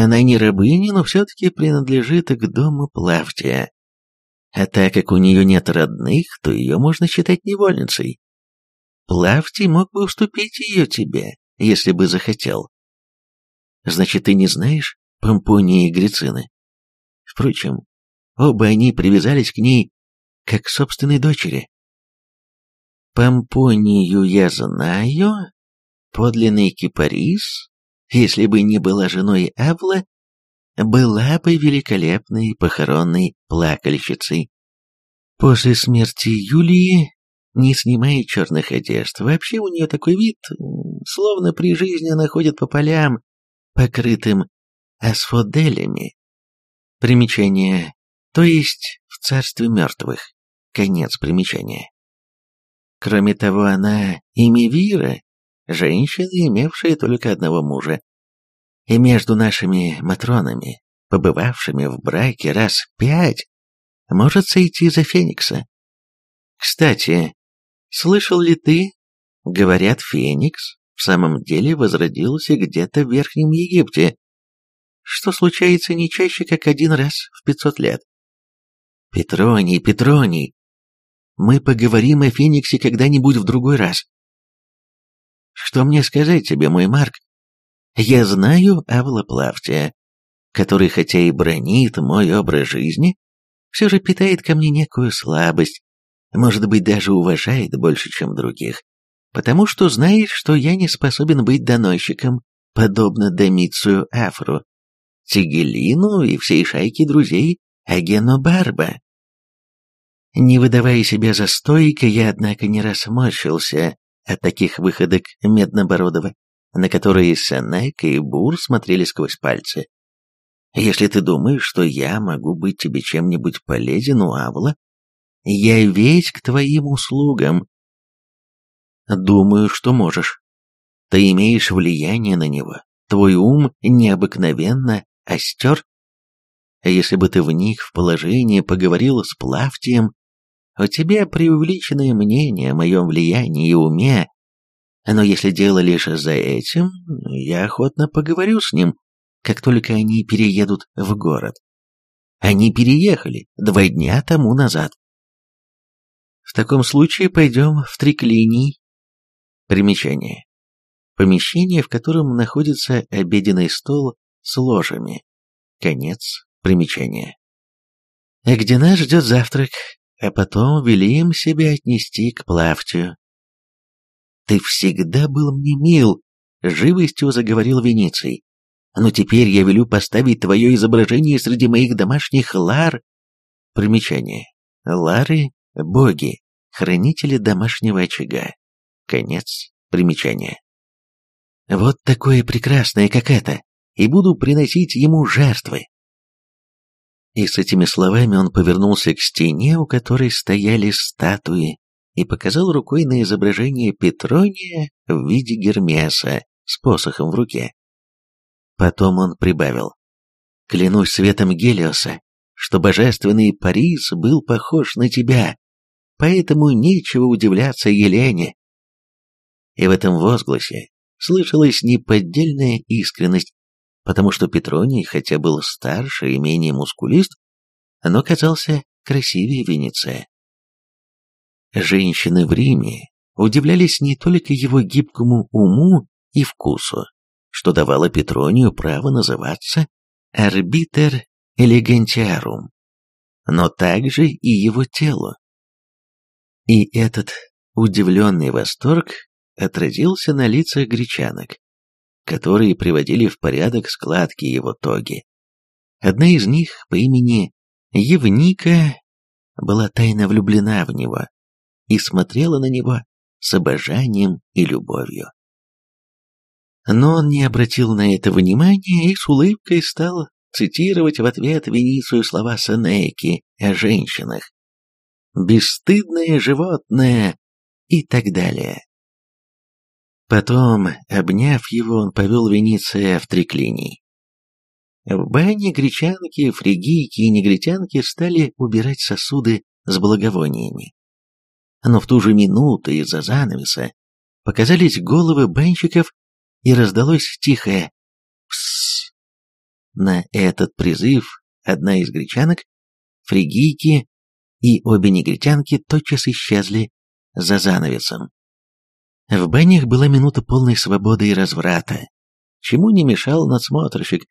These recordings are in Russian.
Она не рабыня, но все-таки принадлежит к дому Плавтия. А так как у нее нет родных, то ее можно считать невольницей. Плавтий мог бы уступить ее тебе, если бы захотел. Значит, ты не знаешь Помпонии и Грицины? Впрочем, оба они привязались к ней как к собственной дочери. Помпонию я знаю, подлинный кипарис, если бы не была женой Авла, была бы великолепной похоронной плакальщицей. После смерти Юлии, не снимая черных одежд, вообще у нее такой вид, словно при жизни она ходит по полям, покрытым асфоделями. Примечание, то есть в царстве мертвых. Конец примечания. Кроме того, она имевира, женщина, имевшая только одного мужа. И между нашими матронами, побывавшими в браке раз пять, может сойти за Феникса. Кстати, слышал ли ты, говорят, Феникс в самом деле возродился где-то в Верхнем Египте, что случается не чаще, как один раз в пятьсот лет. Петроний, Петроний, мы поговорим о Фениксе когда-нибудь в другой раз. Что мне сказать тебе, мой Марк? Я знаю Авла Плавтия, который хотя и бронит мой образ жизни, все же питает ко мне некую слабость, может быть, даже уважает больше, чем других, потому что знает, что я не способен быть доносчиком, подобно Домицию Афру, Тигелину и всей шайке друзей Агено Барба. Не выдавая себя за стойка, я, однако, не рассморщился от таких выходок Меднобородова, на которые Сенек и Бур смотрели сквозь пальцы. Если ты думаешь, что я могу быть тебе чем-нибудь полезен Авла, я весь к твоим услугам. Думаю, что можешь. Ты имеешь влияние на него. Твой ум необыкновенно остер. Если бы ты вник в положение, поговорил с Плавтием, у тебя преувеличенное мнение о моем влиянии и уме, но если дело лишь за этим, я охотно поговорю с ним, как только они переедут в город. Они переехали два дня тому назад. В таком случае пойдем в триклиний. Примечание. Помещение, в котором находится обеденный стол с ложами. Конец примечания. Где нас ждет завтрак, а потом велим себя отнести к Плавтию. «Ты всегда был мне мил», — живостью заговорил Вениций. «Но теперь я велю поставить твое изображение среди моих домашних лар». Примечание. Лары — боги, хранители домашнего очага. Конец примечания. Вот такое прекрасное, как это, и буду приносить ему жертвы. И с этими словами он повернулся к стене, у которой стояли статуи, и показал рукой на изображение Петрония в виде Гермеса с посохом в руке. Потом он прибавил. «Клянусь светом Гелиоса, что божественный Парис был похож на тебя, поэтому нечего удивляться Елене». И в этом возгласе слышалась неподдельная искренность, потому что Петроний, хотя был старше и менее мускулист, но казался красивее Венеция. Женщины в Риме удивлялись не только его гибкому уму и вкусу, что давало Петронию право называться «арбитер элегантиарум», но также и его телу. И этот удивленный восторг отразился на лицах гречанок, которые приводили в порядок складки его тоги. Одна из них по имени Евника была тайно влюблена в него и смотрела на него с обожанием и любовью. Но он не обратил на это внимания и с улыбкой стал цитировать в ответ Веницию слова Сенеки о женщинах. «Бесстыдное животное» и так далее. Потом, обняв его, он повел Вениция в триклиний. В бане гречанки, фригийки и негритянки стали убирать сосуды с благовониями. Но в ту же минуту из-за занавеса показались головы банщиков и раздалось тихое «псс». на этот призыв одна из гречанок, фригийки и обе негритянки тотчас исчезли за занавесом. В банях была минута полной свободы и разврата, чему не мешал надсмотрщик,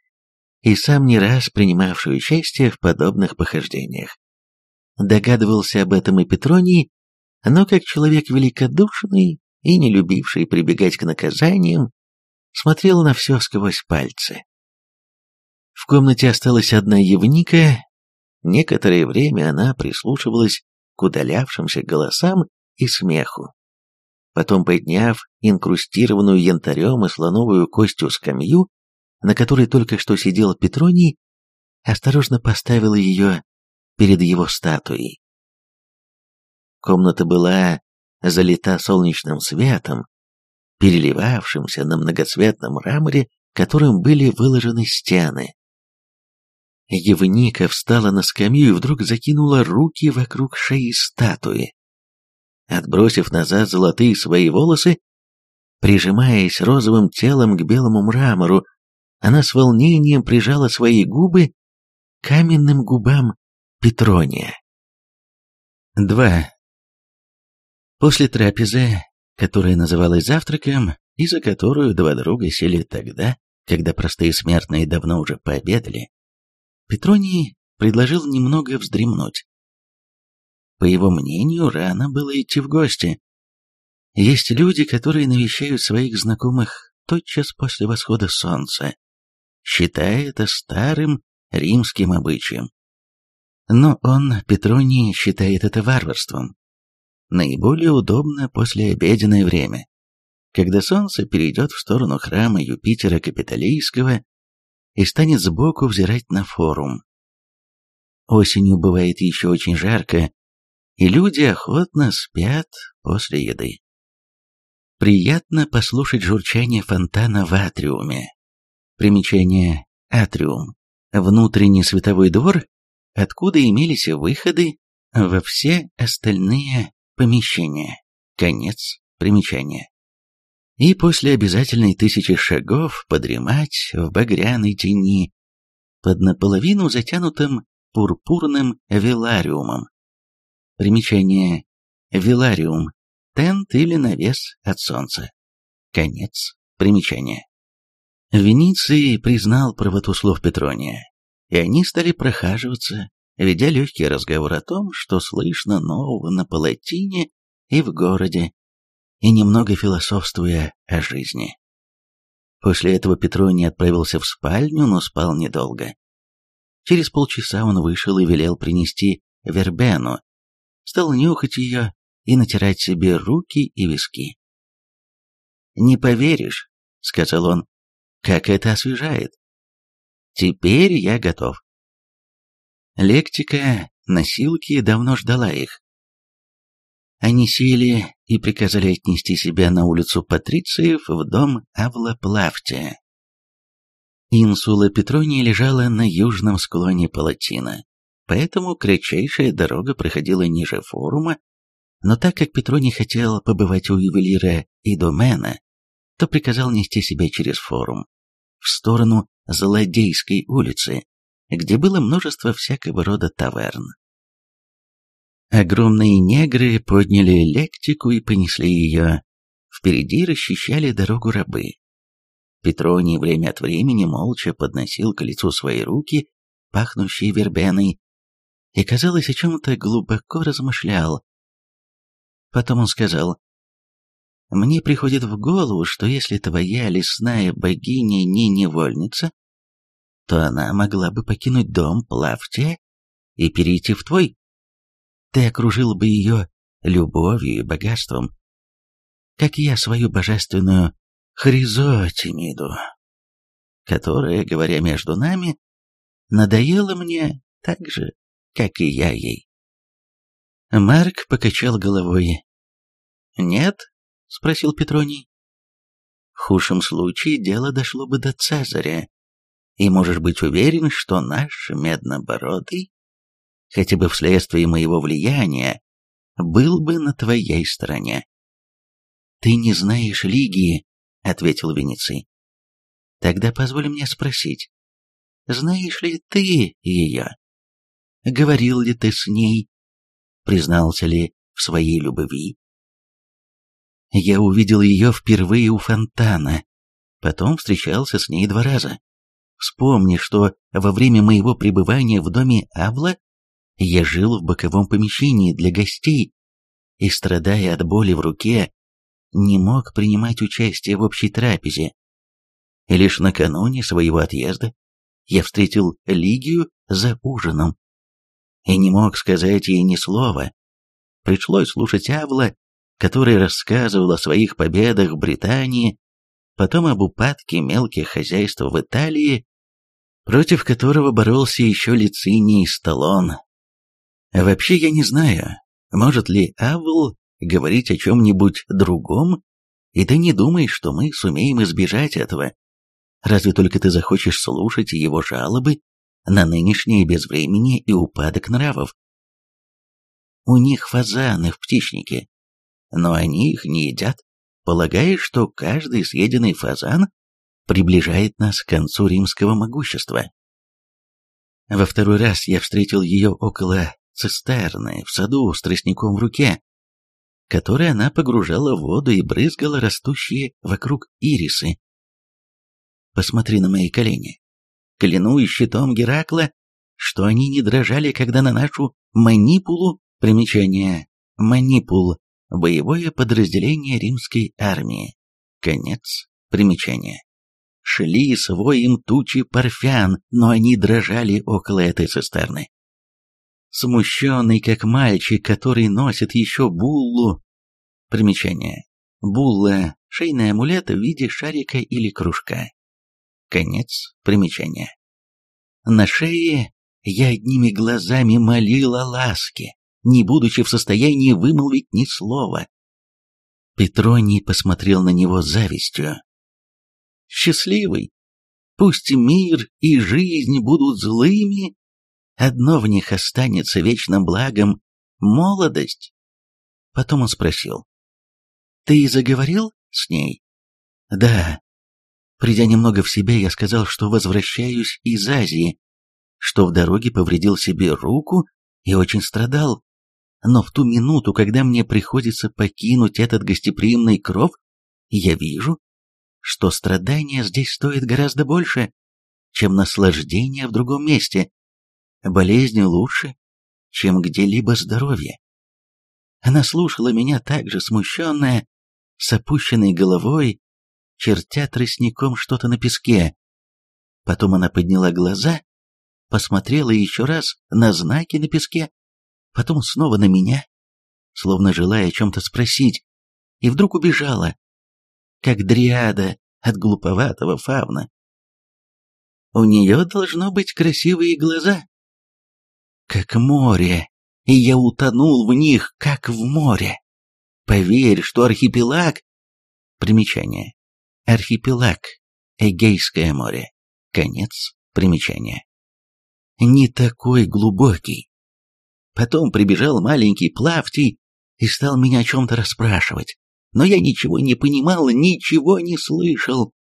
и сам не раз принимавший участие в подобных похождениях. Догадывался об этом и Петроний, но как человек великодушный и не любивший прибегать к наказаниям, смотрел на все сквозь пальцы. В комнате осталась одна Евника, некоторое время она прислушивалась к удалявшимся голосам и смеху. Потом, подняв инкрустированную янтарем и слоновую костью скамью, на которой только что сидел Петроний, осторожно поставила ее перед его статуей. Комната была залита солнечным светом, переливавшимся на многоцветном мраморе, которым были выложены стены. Евника встала на скамью и вдруг закинула руки вокруг шеи статуи. Отбросив назад золотые свои волосы, прижимаясь розовым телом к белому мрамору, она с волнением прижала свои губы к каменным губам Петрония. 2. После трапезы, которая называлась завтраком, и за которую два друга сели тогда, когда простые смертные давно уже пообедали, Петроний предложил немного вздремнуть. По его мнению, рано было идти в гости. Есть люди, которые навещают своих знакомых тотчас после восхода солнца, считая это старым римским обычаем. Но он, Петроний, считает это варварством. Наиболее удобно послеобеденное время, когда солнце перейдет в сторону храма Юпитера Капитолийского и станет сбоку взирать на форум. Осенью бывает еще очень жарко, и люди охотно спят после еды. Приятно послушать журчание фонтана в атриуме. Примечание «атриум» — внутренний световой двор, откуда имелись выходы во все остальные помещения. Конец примечания. И после обязательной тысячи шагов подремать в багряной тени под наполовину затянутым пурпурным велариумом. Примечание. Велариум. Тент или навес от солнца. Конец примечания. Вениций признал правоту слов Петрония, и они стали прохаживаться, ведя легкий разговор о том, что слышно нового на Палатине и в городе, и немного философствуя о жизни. После этого Петроний отправился в спальню, но спал недолго. Через полчаса он вышел и велел принести вербену, стал нюхать ее и натирать себе руки и виски. «Не поверишь», — сказал он, — «как это освежает. Теперь я готов». Лектика, носилки давно ждала их. Они сели и приказали отнести себя на улицу Патрициев в дом Авла Плавтия. Инсула Петрония лежала на южном склоне Палатина, Поэтому кратчайшая дорога проходила ниже форума, но так как Петро не хотел побывать у ювелира и домена, то приказал нести себя через форум, в сторону Злодейской улицы, где было множество всякого рода таверн. Огромные негры подняли лектику и понесли ее. Впереди расчищали дорогу рабы. Петроний время от времени молча подносил к лицу свои руки, пахнущие вербеной, и, казалось, о чем-то глубоко размышлял. Потом он сказал, «Мне приходит в голову, что если твоя лесная богиня не невольница, то она могла бы покинуть дом Плавте и перейти в твой. Ты окружил бы ее любовью и богатством, как я свою божественную Хризотимиду, которая, говоря между нами, надоела мне так же, как и я ей. Марк покачал головой. «Нет?» — спросил Петроний. «В худшем случае дело дошло бы до Цезаря, и можешь быть уверен, что наш меднобородый, хотя бы вследствие моего влияния, был бы на твоей стороне». «Ты не знаешь Лигии», — ответил Венеций. «Тогда позволь мне спросить, знаешь ли ты ее? Говорил ли ты с ней? Признался ли в своей любви? Я увидел ее впервые у фонтана, потом встречался с ней два раза. Вспомни, что во время моего пребывания в доме Авла я жил в боковом помещении для гостей и, страдая от боли в руке, не мог принимать участие в общей трапезе. И лишь накануне своего отъезда я встретил Лигию за ужином и не мог сказать ей ни слова. Пришлось слушать Авла, который рассказывал о своих победах в Британии, потом об упадке мелких хозяйств в Италии, против которого боролся еще Лициний Сталлон. Вообще я не знаю, может ли Авл говорить о чем-нибудь другом, и ты не думай, что мы сумеем избежать этого. Разве только ты захочешь слушать его жалобы на нынешнее безвремение и упадок нравов. У них фазаны в птичнике, но они их не едят, полагая, что каждый съеденный фазан приближает нас к концу римского могущества. Во второй раз я встретил ее около цистерны в саду с тростником в руке, который она погружала в воду и брызгала растущие вокруг ирисы. Посмотри на мои колени. Клянусь щитом Геракла, что они не дрожали, когда на нашу манипулу, примечание, манипул, боевое подразделение римской армии, конец примечания. Шли с воем тучи парфян, но они дрожали около этой цистерны смущенный как мальчик, который носит еще буллу. Примечание. Булла – шейный амулет в виде шарика или кружка. Конец примечания. На шее я одними глазами молил о ласке, не будучи в состоянии вымолвить ни слова. Петроний посмотрел на него завистью. «Счастливый! Пусть мир и жизнь будут злыми, Одно в них останется вечным благом — молодость. Потом он спросил. «Ты заговорил с ней?» «Да». Придя немного в себя, я сказал, что возвращаюсь из Азии, что в дороге повредил себе руку и очень страдал. Но в ту минуту, когда мне приходится покинуть этот гостеприимный кров, я вижу, что страдания здесь стоят гораздо больше, чем наслаждение в другом месте болезни лучше, чем где-либо здоровье. Она слушала меня так же смущенная, с опущенной головой, чертя тростником что-то на песке. Потом она подняла глаза, посмотрела еще раз на знаки на песке, потом снова на меня, словно желая о чем-то спросить, и вдруг убежала, как дриада от глуповатого фавна. У нее должно быть красивые глаза, как море, и я утонул в них, как в море. Поверь, что архипелаг... Примечание. Архипелаг. Эгейское море. Конец примечания. Не такой глубокий. Потом прибежал маленький Плавтий и стал меня о чем-то расспрашивать. Но я ничего не понимал, ничего не слышал.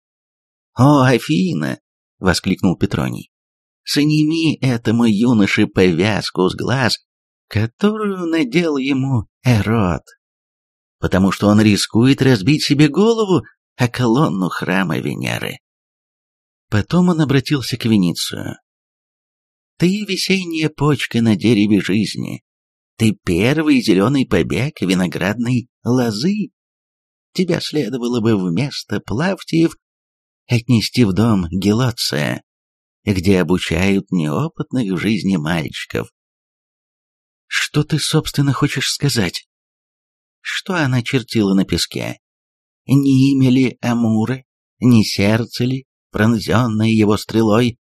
«О, Афина!» — воскликнул Петроний. Сними этому юноше повязку с глаз, которую надел ему Эрот, потому что он рискует разбить себе голову о колонну храма Венеры. Потом он обратился к Веницию. «Ты весенняя почка на дереве жизни. Ты первый зеленый побег виноградной лозы. Тебя следовало бы вместо Плавтиев отнести в дом Гелоция, где обучают неопытных в жизни мальчиков. Что ты, собственно, хочешь сказать? Что она чертила на песке? Не имя ли Амуры, не сердце ли, пронзенное его стрелой?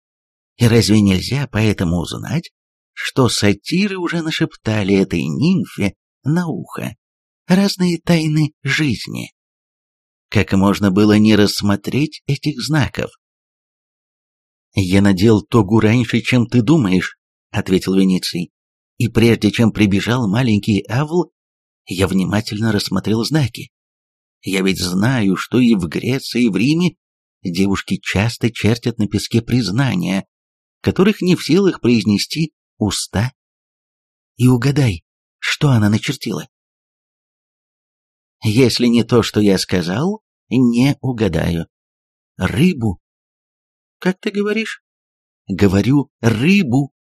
И разве нельзя поэтому узнать, что сатиры уже нашептали этой нимфе на ухо разные тайны жизни? Как можно было не рассмотреть этих знаков? «Я надел тогу раньше, чем ты думаешь», — ответил Вениций. «И прежде чем прибежал маленький Авл, я внимательно рассмотрел знаки. Я ведь знаю, что и в Греции, и в Риме девушки часто чертят на песке признания, которых не в силах произнести уста. И угадай, что она начертила. Если не то, что я сказал, не угадаю. Рыбу. Как ты говоришь? Говорю, рыбу.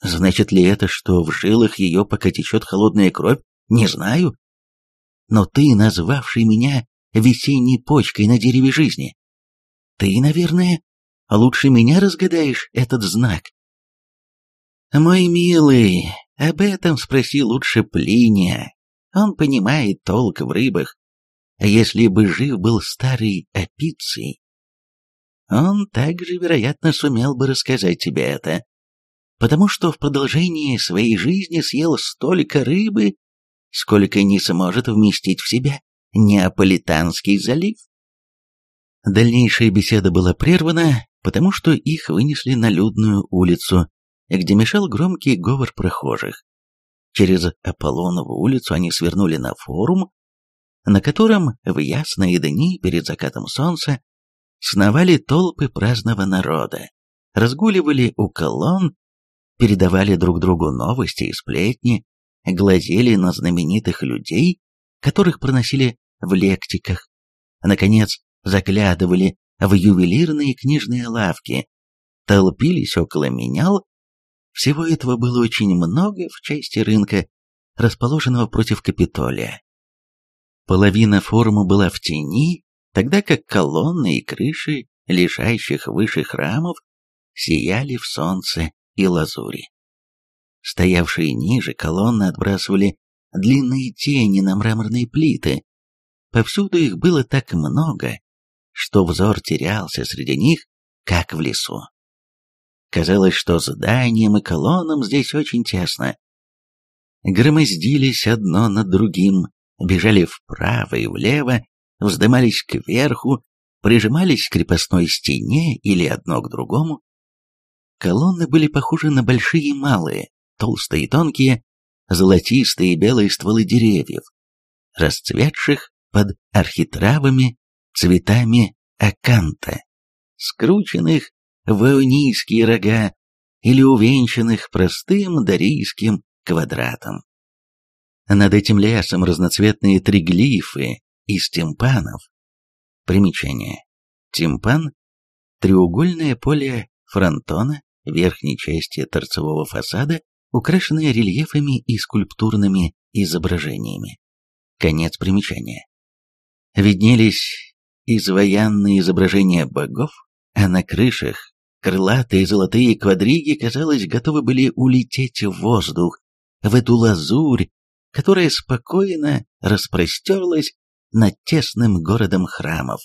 Значит ли это, что в жилах ее пока течет холодная кровь? Не знаю. Но ты, назвавший меня весенней почкой на дереве жизни, ты, наверное, лучше меня разгадаешь этот знак. Мой милый, об этом спроси лучше Плиния. Он понимает толк в рыбах. А если бы жив был старый Апиций, он также, вероятно, сумел бы рассказать тебе это, потому что в продолжении своей жизни съел столько рыбы, сколько не сможет вместить в себя Неаполитанский залив. Дальнейшая беседа была прервана, потому что их вынесли на людную улицу, где мешал громкий говор прохожих. Через Аполлонову улицу они свернули на форум, на котором в ясные дни перед закатом солнца сновали толпы праздного народа, разгуливали у колонн, передавали друг другу новости и сплетни, глазели на знаменитых людей, которых проносили в лектиках, наконец заглядывали в ювелирные книжные лавки, толпились около менял. Всего этого было очень много в части рынка, расположенного против Капитолия. Половина форума была в тени, тогда как колонны и крыши лежащих выше храмов сияли в солнце и лазури. Стоявшие ниже колонны отбрасывали длинные тени на мраморные плиты. Повсюду их было так много, что взор терялся среди них, как в лесу. Казалось, что зданиям и колоннам здесь очень тесно. Громоздились одно над другим, бежали вправо и влево, вздымались кверху, прижимались к крепостной стене или одно к другому. Колонны были похожи на большие и малые, толстые и тонкие, золотистые и белые стволы деревьев, расцветших под архитравами цветами аканта, скрученных в ионийские рога или увенчанных простым дарийским квадратом. Над этим лесом разноцветные триглифы из тимпанов. Примечание. Тимпан – треугольное поле фронтона верхней части торцевого фасада, украшенное рельефами и скульптурными изображениями. Конец примечания. Виднелись изваянные изображения богов, а на крышах крылатые золотые квадриги, казалось, готовы были улететь в воздух, в эту лазурь, которая спокойно распростерлась над тесным городом храмов.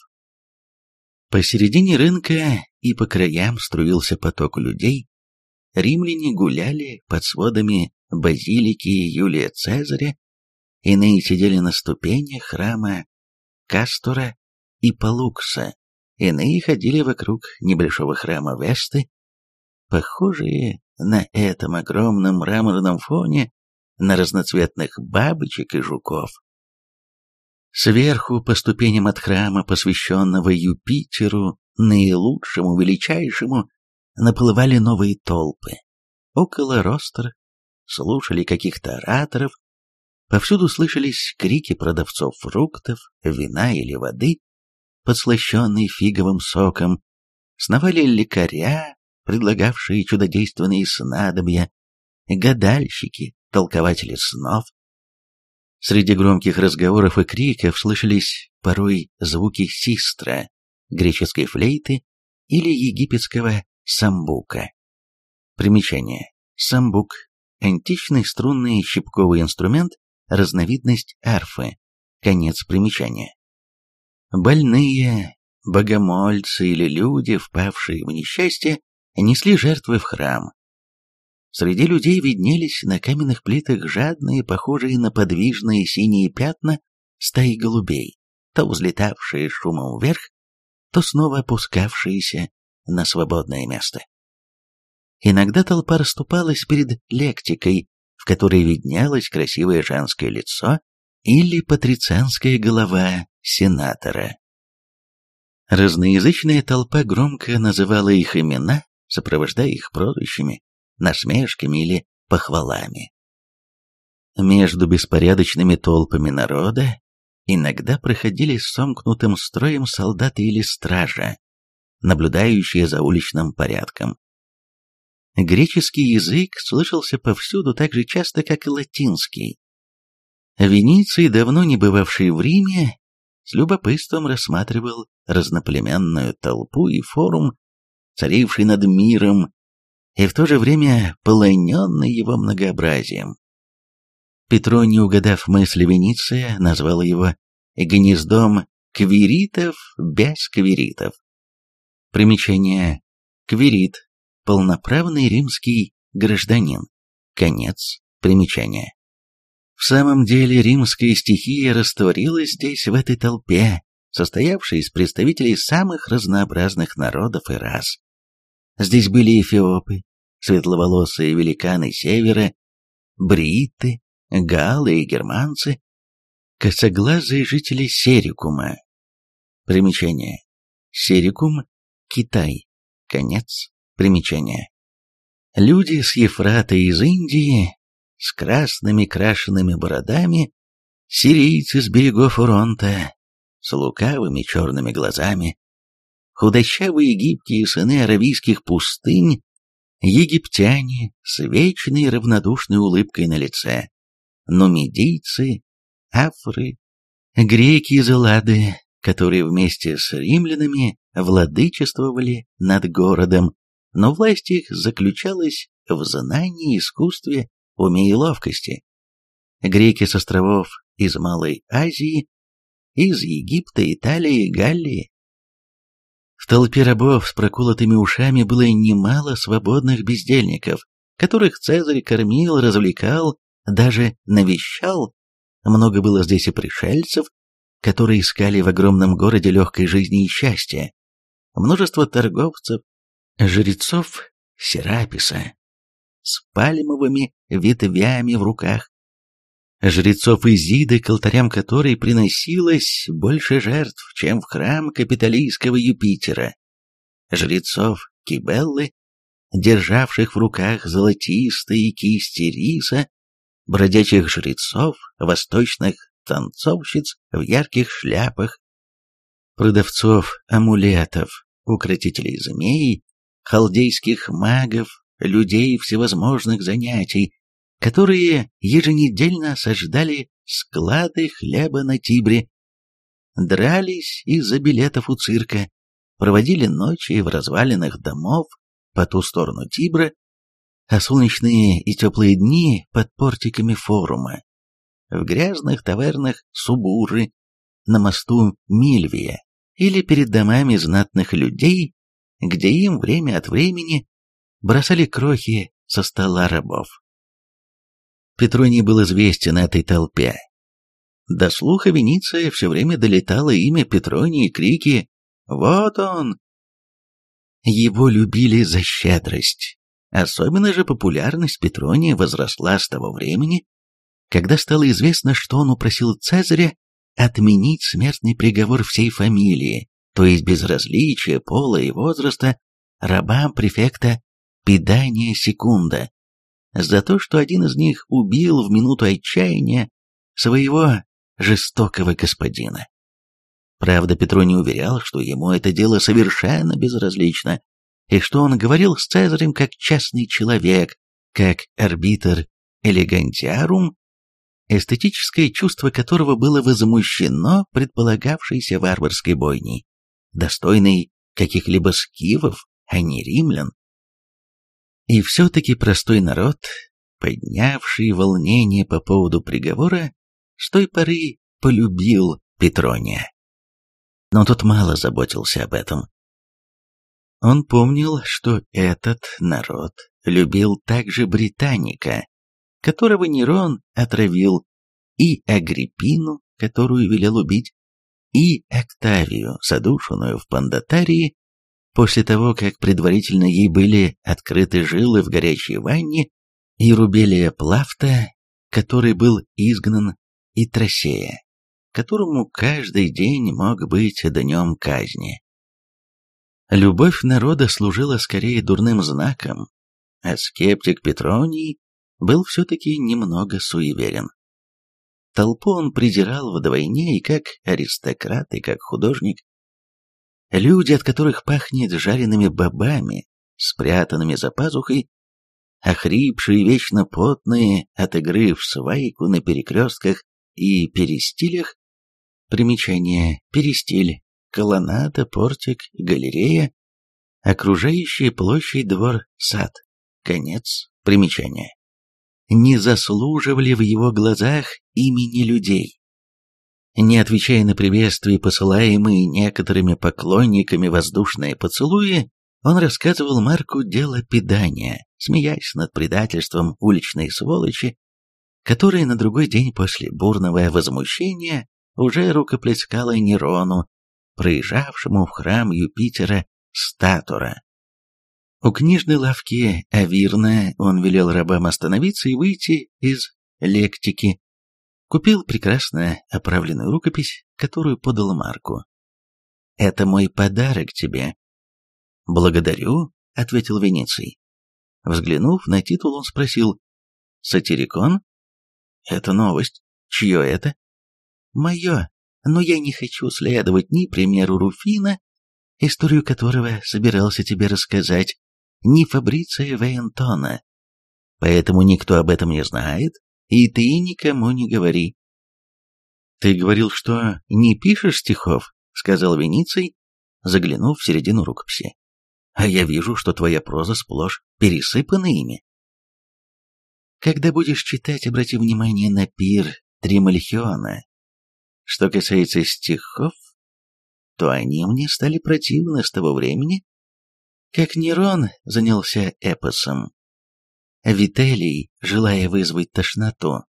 Посередине рынка и по краям струился поток людей. Римляне гуляли под сводами базилики Юлия Цезаря, иные сидели на ступенях храма Кастора и Палукса, иные ходили вокруг небольшого храма Весты, похожие на этом огромном мраморном фоне на разноцветных бабочек и жуков. Сверху по ступеням от храма, посвященного Юпитеру, наилучшему, величайшему, наплывали новые толпы. Около ростр слушали каких-то ораторов, повсюду слышались крики продавцов фруктов, вина или воды, подслащенной фиговым соком, сновали лекаря, предлагавшие чудодейственные снадобья, гадальщики, толкователи снов. Среди громких разговоров и криков слышались порой звуки систра, греческой флейты или египетского самбука. Примечание. Самбук – античный струнный щипковый инструмент, разновидность арфы. Конец примечания. Больные, богомольцы или люди, впавшие в несчастье, несли жертвы в храм, Среди людей виднелись на каменных плитах жадные, похожие на подвижные синие пятна стаи голубей, то взлетавшие шумом вверх, то снова опускавшиеся на свободное место. Иногда толпа расступалась перед лектикой, в которой виднелось красивое женское лицо или патрицианская голова сенатора. Разноязычная толпа громко называла их имена, сопровождая их прозвищами, насмешками или похвалами. Между беспорядочными толпами народа иногда проходили сомкнутым строем солдаты или стража, наблюдающие за уличным порядком. Греческий язык слышался повсюду так же часто, как и латинский. Вениций, давно не бывавший в Риме, с любопытством рассматривал разноплеменную толпу и форум, царивший над миром, и в то же время полоненный его многообразием. Петро, не угадав мысли Вениция, назвал его гнездом квиритов без квиритов. Примечание. Квирит. Полноправный римский гражданин. Конец примечания. В самом деле римская стихия растворилась здесь, в этой толпе, состоявшей из представителей самых разнообразных народов и рас. Здесь были эфиопы, светловолосые великаны севера, бриты, галлы и германцы, косоглазые жители Серикума. Примечание. Серикум – Китай. Конец примечания. Люди с Ефрата из Индии, с красными крашенными бородами, сирийцы с берегов Уронта, с лукавыми черными глазами, худощавые гибкие сыны аравийских пустынь, египтяне с вечной равнодушной улыбкой на лице, нумидийцы, афры, греки из Эллады, которые вместе с римлянами владычествовали над городом, но власть их заключалась в знании, искусстве, уме и ловкости. Греки с островов из Малой Азии, из Египта, Италии, Галлии. В толпе рабов с проколотыми ушами было немало свободных бездельников, которых Цезарь кормил, развлекал даже навещал. Много было здесь и пришельцев, которые искали в огромном городе легкой жизни и счастья. Множество торговцев, жрецов Сераписа с пальмовыми ветвями в руках, жрецов Изиды, к алтарям которой приносилось больше жертв, чем в храм капиталийского Юпитера, жрецов Кибеллы, державших в руках золотистые кисти риса бродячих жрецов, восточных танцовщиц в ярких шляпах, продавцов амулетов, укротителей змей, халдейских магов, людей всевозможных занятий, которые еженедельно осаждали склады хлеба на Тибре, дрались из-за билетов у цирка, проводили ночи в развалинах домов по ту сторону Тибра а солнечные и теплые дни под портиками форума, в грязных тавернах Субуры, на мосту Мильвия или перед домами знатных людей, где им время от времени бросали крохи со стола рабов. Петроний был известен этой толпе. До слуха Вениция все время долетало имя Петроний и крики «Вот он!». Его любили за щедрость, Особенно же популярность Петрония возросла с того времени, когда стало известно, что он упросил Цезаря отменить смертный приговор всей фамилии, то есть без различия пола и возраста, рабам префекта Педания Секунда, за то, что один из них убил в минуту отчаяния своего жестокого господина. Правда, Петроний уверял, что ему это дело совершенно безразлично, и что он говорил с Цезарем как частный человек, как арбитр элегантиарум, эстетическое чувство которого было возмущено предполагавшейся варварской бойней, достойной каких-либо скифов, а не римлян. И все-таки простой народ, поднявший волнение по поводу приговора, с той поры полюбил Петрония. Но тот мало заботился об этом. Он помнил, что этот народ любил также британика, которого Нерон отравил, и Агриппину, которую велел убить, и Октавию, задушенную в Пандатарии, после того, как предварительно ей были открыты жилы в горячей ванне, и Рубелия Плафта, который был изгнан, и Тросея, которому каждый день мог быть днем казни. Любовь народа служила скорее дурным знаком, а скептик Петроний был все-таки немного суеверен. Толпу он презирал вдвойне и как аристократ, и как художник. Люди, от которых пахнет жареными бобами, спрятанными за пазухой, охрипшие, вечно потные от игры в свайку на перекрестках и перестилях, примечание перестиль, колоннада, портик, галерея, окружающая площадь, двор, сад, конец примечания, не заслуживали в его глазах имени людей. Не отвечая на приветствия, посылаемые некоторыми поклонниками воздушные поцелуи, он рассказывал Марку дело педания, смеясь над предательством уличной сволочи, которая на другой день после бурного возмущения уже рукоплескала Нерону, проезжавшему в храм Юпитера Статура. У книжной лавки Авирна он велел рабам остановиться и выйти из лектики. Купил прекрасно оправленную рукопись, которую подал Марку. «Это мой подарок тебе». «Благодарю», — ответил Венеций. Взглянув на титул, он спросил, «Сатирикон?» «Это новость. Чье это?» «Мое, но я не хочу следовать ни примеру Руфина, историю которого собирался тебе рассказать, ни Фабриция Вейнтона. Поэтому никто об этом не знает, и ты никому не говори. «Ты говорил, что не пишешь стихов?» — сказал Вениций, заглянув в середину рукописи. «А я вижу, что твоя проза сплошь пересыпана ими». Когда будешь читать, обрати внимание на пир Тримальхиона. Что касается стихов, то они мне стали противны с того времени, как Нерон занялся эпосом. Вителий, желая вызвать тошноту,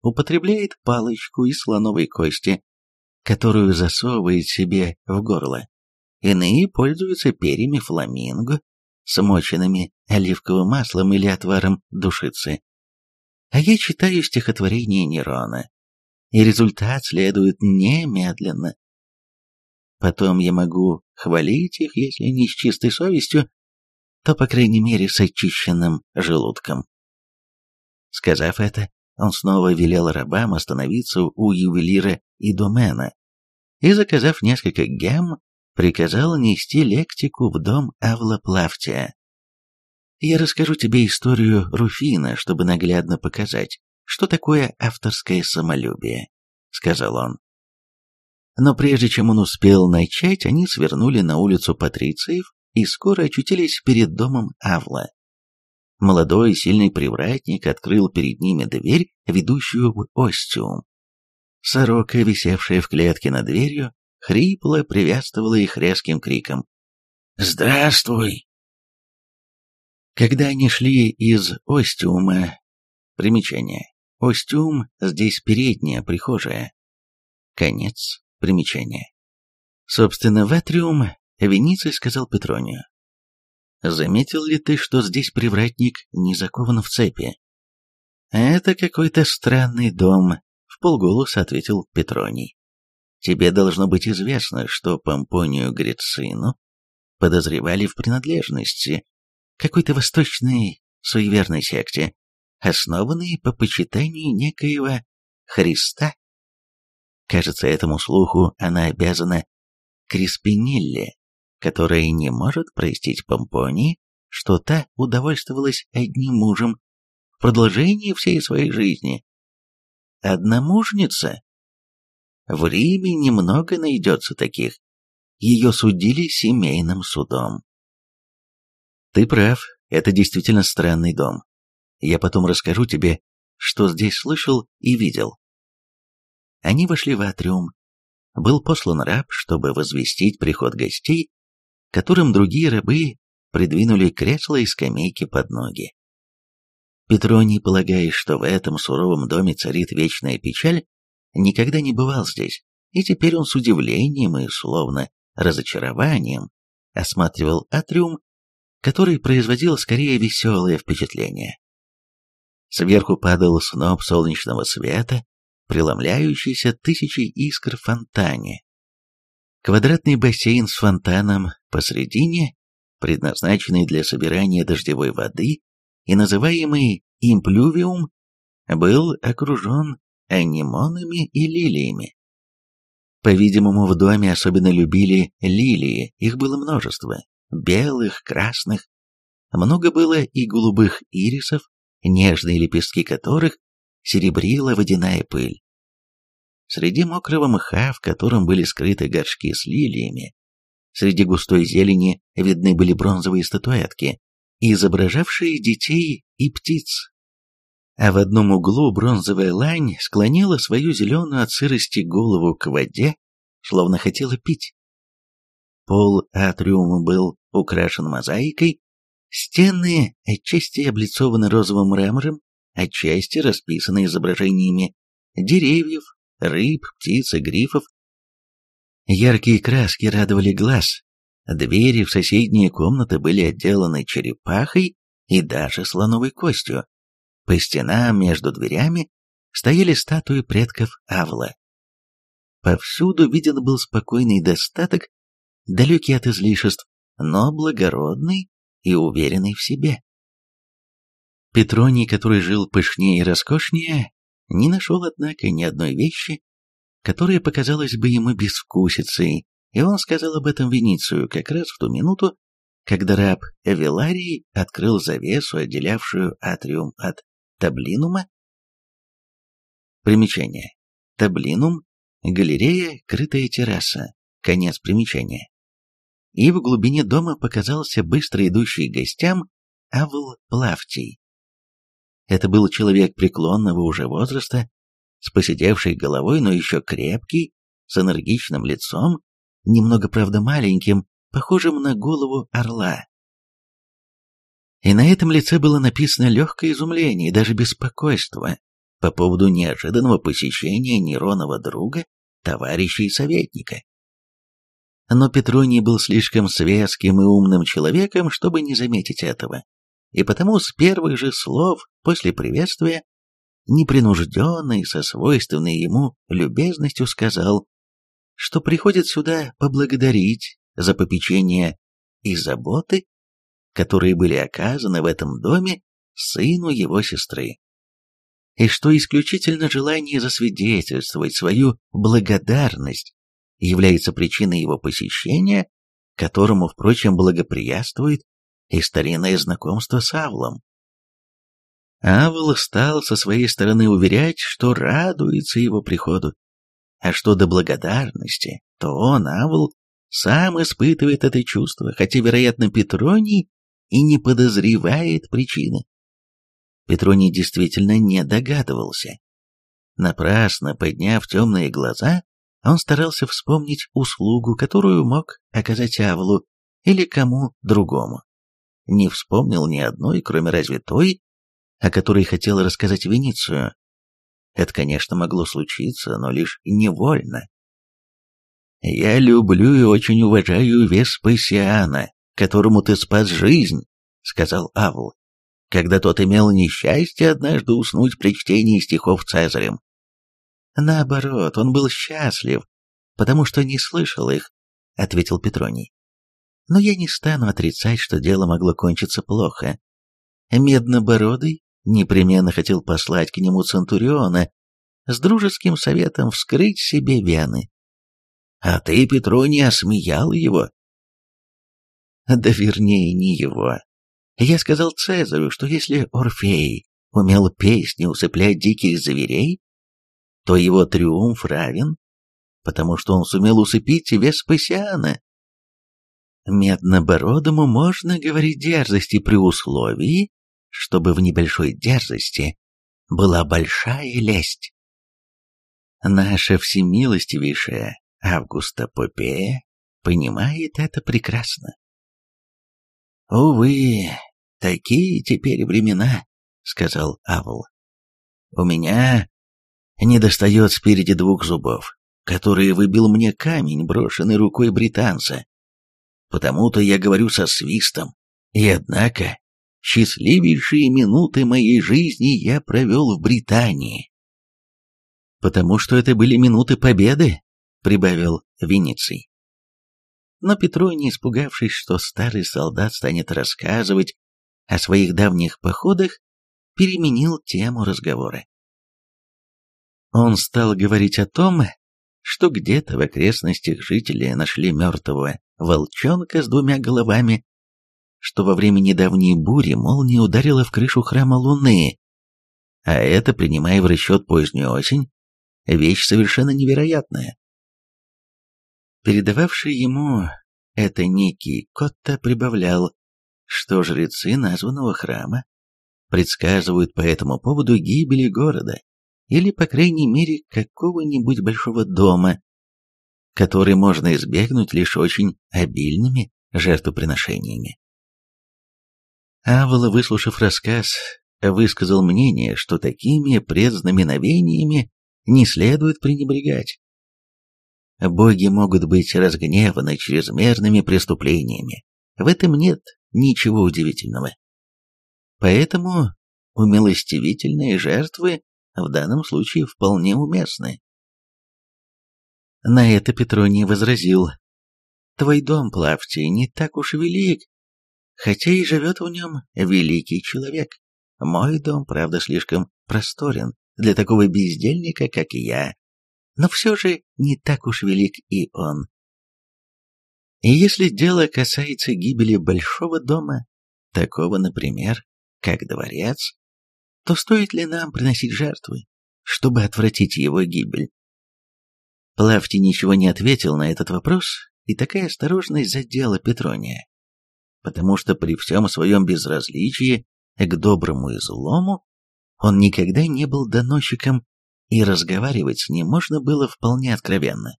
употребляет палочку из слоновой кости, которую засовывает себе в горло. Иные пользуются перьями фламинго, смоченными оливковым маслом или отваром душицы. А я читаю стихотворение Нерона, и результат следует немедленно. Потом я могу хвалить их, если не с чистой совестью, то, по крайней мере, с очищенным желудком. Сказав это, он снова велел рабам остановиться у ювелира и домена, и, заказав несколько гем, приказал нести лектику в дом Авла Плавтия. Я расскажу тебе историю Руфина, чтобы наглядно показать, что такое авторское самолюбие, сказал он. Но прежде чем он успел начать, они свернули на улицу Патрициев и скоро очутились перед домом Авла. Молодой сильный привратник открыл перед ними дверь, ведущую в Остиум. Сорока, висевшая в клетке над дверью, хрипло приветствовала их резким криком. «Здравствуй!» Когда они шли из Остиума, примечание, Остиум здесь передняя, прихожая. Конец примечания. Собственно, в атриум Вениций сказал Петронию. «Заметил ли ты, что здесь привратник не закован в цепи?» «Это какой-то странный дом», — в полголоса ответил Петроний. «Тебе должно быть известно, что Помпонию Грицину подозревали в принадлежности какой-то восточной суеверной секте, основанной по почитанию некоего Христа. Кажется, этому слуху она обязана Криспинелле, которая не может простить Помпонии, что та удовольствовалась одним мужем в продолжении всей своей жизни. Одномужница? В Риме немного найдется таких. Ее судили семейным судом. Ты прав, это действительно странный дом. Я потом расскажу тебе, что здесь слышал и видел. Они вошли в атриум. Был послан раб, чтобы возвестить приход гостей, которым другие рабы придвинули кресла и скамейки под ноги. Петроний, полагая, что в этом суровом доме царит вечная печаль, никогда не бывал здесь, и теперь он с удивлением и словно разочарованием осматривал атриум, который производил скорее веселое впечатление. Сверху падал сноп солнечного света, преломляющийся тысячей искр в фонтане. Квадратный бассейн с фонтаном посредине, предназначенный для собирания дождевой воды и называемый имплювиум, был окружен анимонами и лилиями. По-видимому, в доме особенно любили лилии, их было множество, белых, красных. Много было и голубых ирисов, нежные лепестки которых серебрила водяная пыль. Среди мокрого мха, в котором были скрыты горшки с лилиями, среди густой зелени видны были бронзовые статуэтки, изображавшие детей и птиц. А в одном углу бронзовая лань склонила свою зеленую от сырости голову к воде, словно хотела пить. Пол атриума был украшен мозаикой, стены отчасти облицованы розовым мрамором, отчасти расписаны изображениями деревьев, рыб, птиц и грифов. Яркие краски радовали глаз. Двери в соседние комнаты были отделаны черепахой и даже слоновой костью. По стенам между дверями стояли статуи предков Авла. Повсюду виден был спокойный достаток, далекий от излишеств, но благородный и уверенный в себе. Петроний, который жил пышнее и роскошнее, не нашел, однако, ни одной вещи, которая показалась бы ему безвкусицей, и он сказал об этом Веницию как раз в ту минуту, когда раб Эвеларий открыл завесу, отделявшую атриум от таблинума. Примечание. Таблинум – галерея, крытая терраса. Конец примечания. И в глубине дома показался быстро идущий гостям Авл Плавтий. Это был человек преклонного уже возраста, с посидевшей головой, но еще крепкий, с энергичным лицом, немного, правда, маленьким, похожим на голову орла. И на этом лице было написано легкое изумление и даже беспокойство по поводу неожиданного посещения Неронова друга, товарища и советника. Но Петроний был слишком светским и умным человеком, чтобы не заметить этого и потому с первых же слов после приветствия, непринужденный, со свойственной ему любезностью сказал, что приходит сюда поблагодарить за попечение и заботы, которые были оказаны в этом доме сыну его сестры, и что исключительно желание засвидетельствовать свою благодарность является причиной его посещения, которому, впрочем, благоприятствует и старинное знакомство с Авлом. Авл стал со своей стороны уверять, что радуется его приходу, а что до благодарности, то он, Авл, сам испытывает это чувство, хотя, вероятно, Петроний и не подозревает причины. Петроний действительно не догадывался. Напрасно подняв темные глаза, он старался вспомнить услугу, которую мог оказать Авлу или кому другому не вспомнил ни одной, кроме разве той, о которой хотел рассказать Веницию. Это, конечно, могло случиться, но лишь невольно. «Я люблю и очень уважаю Веспасиана, которому ты спас жизнь», — сказал Авл, когда тот имел несчастье однажды уснуть при чтении стихов Цезарем. «Наоборот, он был счастлив, потому что не слышал их», — ответил Петроний. Но я не стану отрицать, что дело могло кончиться плохо. Меднобородый непременно хотел послать к нему Центуриона с дружеским советом вскрыть себе вены. А ты, Петроний, осмеял его. Да вернее, не его. Я сказал Цезарю, что если Орфей умел песни усыплять диких зверей, то его триумф равен, потому что он сумел усыпить Веспасиана. Меднобородому можно говорить дерзости при условии, чтобы в небольшой дерзости была большая лесть. Наша всемилостивейшая Августа Попея понимает это прекрасно. «Увы, такие теперь времена», — сказал Авл. «У меня недостает спереди двух зубов, которые выбил мне камень, брошенный рукой британца. Потому-то я говорю со свистом. И однако, счастливейшие минуты моей жизни я провел в Британии. Потому что это были минуты победы, прибавил Венеций. Но Петроний, испугавшись, что старый солдат станет рассказывать о своих давних походах, переменил тему разговора. Он стал говорить о том, что где-то в окрестностях жители нашли мертвого волчонка с двумя головами, что во время недавней бури молния ударила в крышу храма Луны, а это, принимая в расчет позднюю осень, вещь совершенно невероятная. Передававший ему это некий Котта прибавлял, что жрецы названного храма предсказывают по этому поводу гибели города, или, по крайней мере, какого-нибудь большого дома, который можно избегнуть лишь очень обильными жертвоприношениями. Авола, выслушав рассказ, высказал мнение, что такими предзнаменовениями не следует пренебрегать. Боги могут быть разгневаны чрезмерными преступлениями. В этом нет ничего удивительного. Поэтому умилостивительные жертвы в данном случае вполне уместны. На это Петроний возразил. «Твой дом, Плавтий, не так уж велик, хотя и живет в нем великий человек. Мой дом, правда, слишком просторен для такого бездельника, как я, но все же не так уж велик и он. И если дело касается гибели большого дома, такого, например, как дворец, то стоит ли нам приносить жертвы, чтобы отвратить его гибель? Плавти ничего не ответил на этот вопрос, и такая осторожность задела Петрония, потому что при всем своем безразличии к доброму и злому он никогда не был доносчиком, и разговаривать с ним можно было вполне откровенно.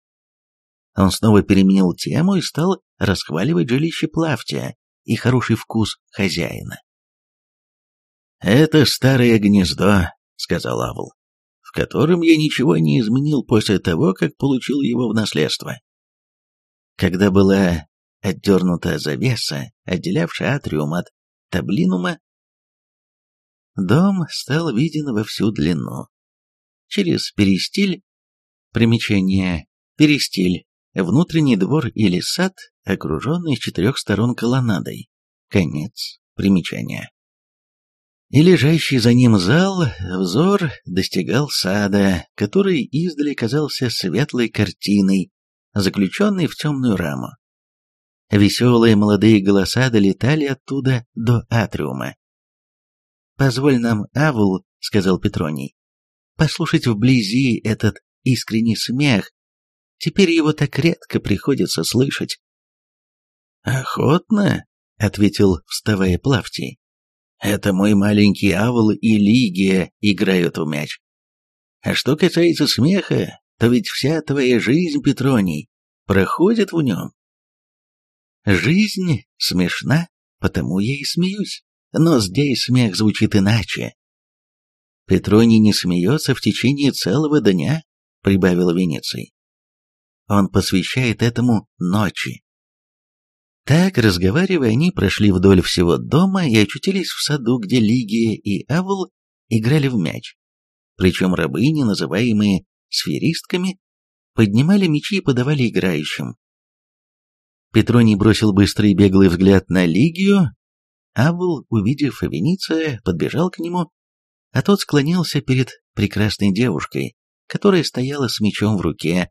Он снова переменил тему и стал расхваливать жилище Плавтия и хороший вкус хозяина. «Это старое гнездо», — сказал Авл, «в котором я ничего не изменил после того, как получил его в наследство. Когда была отдернута завеса, отделявшая атриум от таблинума, дом стал виден во всю длину. Через перестиль, примечание, перестиль, внутренний двор или сад, окруженный с четырех сторон колоннадой, конец примечания и лежащий за ним зал, взор достигал сада, который издали казался светлой картиной, заключенной в темную раму. Веселые молодые голоса долетали оттуда до атриума. «Позволь нам, Авул», — сказал Петроний, — «послушать вблизи этот искренний смех. Теперь его так редко приходится слышать». «Охотно», — ответил, вставая Плавтий. Это мой маленький Авл и Лигия играют в мяч. А что касается смеха, то ведь вся твоя жизнь, Петроний, проходит в нем. Жизнь смешна, потому я и смеюсь, но здесь смех звучит иначе. Петроний не смеется в течение целого дня, прибавил Венеций. Он посвящает этому ночи. Так, разговаривая, они прошли вдоль всего дома и очутились в саду, где Лигия и Авл играли в мяч. Причем рабыни, называемые сферистками, поднимали мячи и подавали играющим. Петроний бросил быстрый беглый взгляд на Лигию. Авл, увидев Вениция, подбежал к нему, а тот склонился перед прекрасной девушкой, которая стояла с мечом в руке,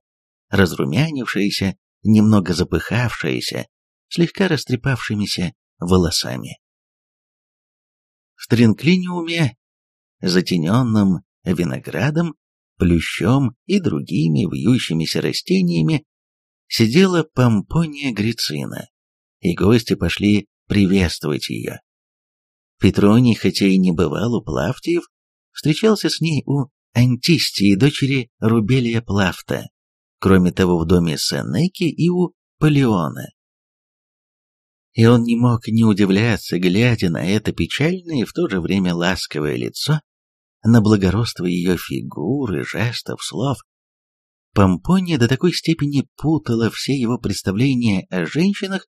разрумянившаяся, немного запыхавшаяся, слегка растрепавшимися волосами. В Тринклиниуме, затененном виноградом, плющом и другими вьющимися растениями, сидела Помпония Грицина, и гости пошли приветствовать ее. Петроний, хотя и не бывал у Плавтиев, встречался с ней у Антистии, дочери Рубелия Плафта, кроме того в доме Сенеки и у Палеона и он не мог не удивляться, глядя на это печальное и в то же время ласковое лицо, на благородство ее фигуры, жестов, слов. Помпония до такой степени путала все его представления о женщинах,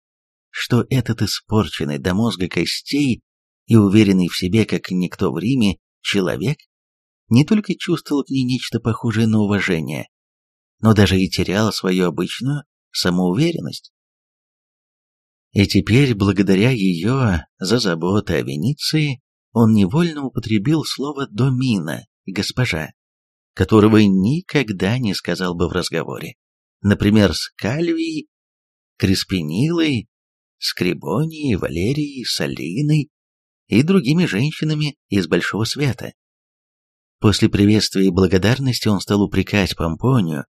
что этот испорченный до мозга костей и уверенный в себе, как никто в Риме, человек, не только чувствовал к ней нечто похожее на уважение, но даже и терял свою обычную самоуверенность. И теперь, благодаря ее за заботы о Венеции, он невольно употребил слово «домина», «госпожа», которого никогда не сказал бы в разговоре. Например, с Кальвией, Креспинилой, Скребонией, Валерией, Салиной и другими женщинами из Большого Света. После приветствия и благодарности он стал упрекать Помпонию,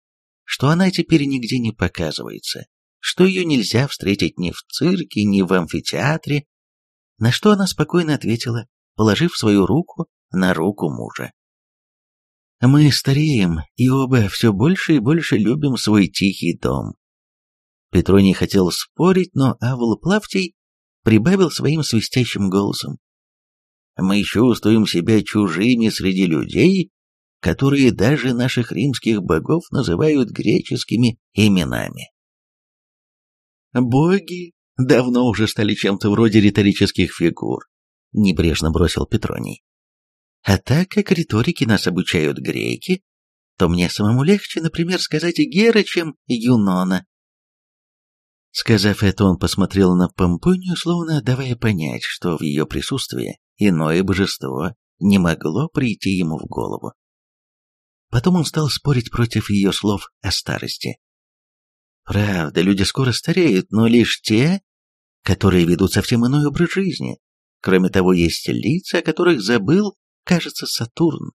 что она теперь нигде не показывается, что ее нельзя встретить ни в цирке, ни в амфитеатре, на что она спокойно ответила, положив свою руку на руку мужа. «Мы стареем, и оба все больше и больше любим свой тихий дом». Петроний хотел спорить, но Авл Плавтий прибавил своим свистящим голосом. «Мы чувствуем себя чужими среди людей, которые даже наших римских богов называют греческими именами. Боги давно уже стали чем-то вроде риторических фигур, небрежно бросил Петроний. А так как риторики нас обучают греки, то мне самому легче, например, сказать Гера, чем Юнона. Сказав это, он посмотрел на Помпонию, словно давая понять, что в ее присутствии иное божество не могло прийти ему в голову. Потом он стал спорить против ее слов о старости. Правда, люди скоро стареют, но лишь те, которые ведут совсем иной образ жизни. Кроме того, есть лица, о которых забыл, кажется, Сатурн.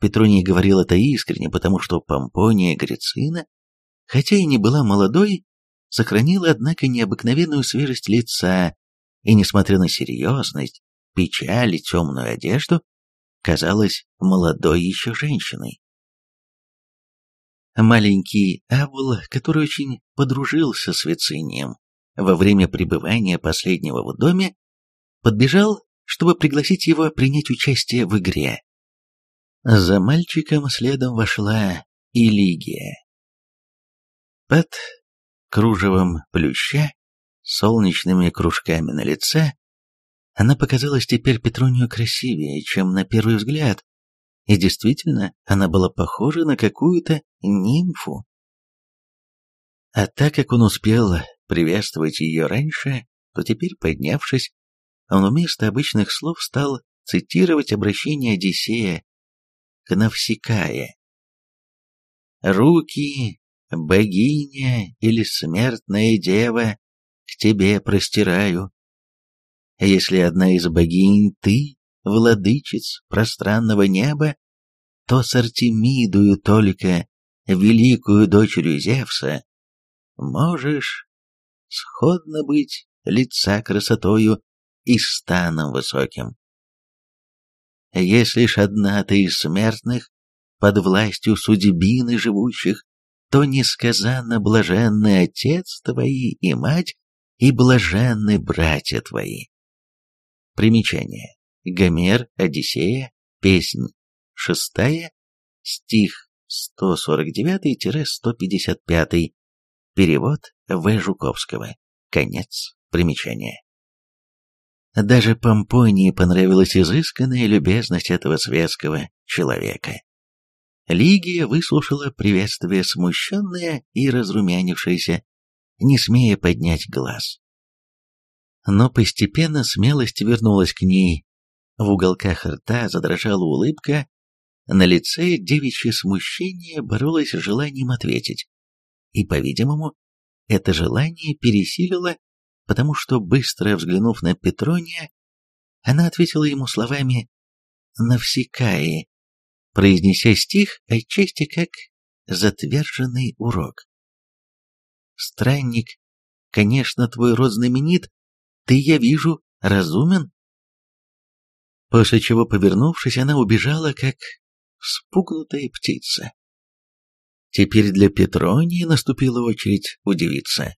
Петроний говорил это искренне, потому что Помпония Грицина, хотя и не была молодой, сохранила, однако, необыкновенную свежесть лица, и, несмотря на серьезность, печаль и темную одежду, казалась молодой еще женщиной. Маленький Авл, который очень подружился с Вицинием во время пребывания последнего в доме, подбежал, чтобы пригласить его принять участие в игре. За мальчиком следом вошла и Лигия. Под кружевом плюща, солнечными кружками на лице, она показалась теперь Петронию красивее, чем на первый взгляд, и действительно, она была похожа на какую-то нимфу. А так как он успел приветствовать ее раньше, то теперь, поднявшись, он вместо обычных слов стал цитировать обращение Одиссея к Навсекае. «Руки, богиня или смертная дева, к тебе простираю. Если одна из богинь ты, владычиц пространного неба, то с Артемидою только, великую дочерью Зевса, можешь сходно быть лица красотою и станом высоким. Если ж одна ты из смертных, под властью судьбины живущих, то несказанно блаженный отец твои и мать, и блаженны братья твои. Примечание. Гомер, Одиссея, песнь шестая, стих 149-155, перевод В. Жуковского, конец примечания. Даже Помпонии понравилась изысканная любезность этого светского человека. Лигия выслушала приветствие смущенная и разрумянившаяся, не смея поднять глаз. Но постепенно смелость вернулась к ней, в уголках рта задрожала улыбка, на лице девичье смущение боролось с желанием ответить. И, по-видимому, это желание пересилило, потому что, быстро взглянув на Петрония, она ответила ему словами «Навсекаи», произнеся стих отчасти как затверженный урок. «Странник, конечно, твой род знаменит, ты, я вижу, разумен, после чего, повернувшись, она убежала, как спугнутая птица. Теперь для Петронии наступила очередь удивиться.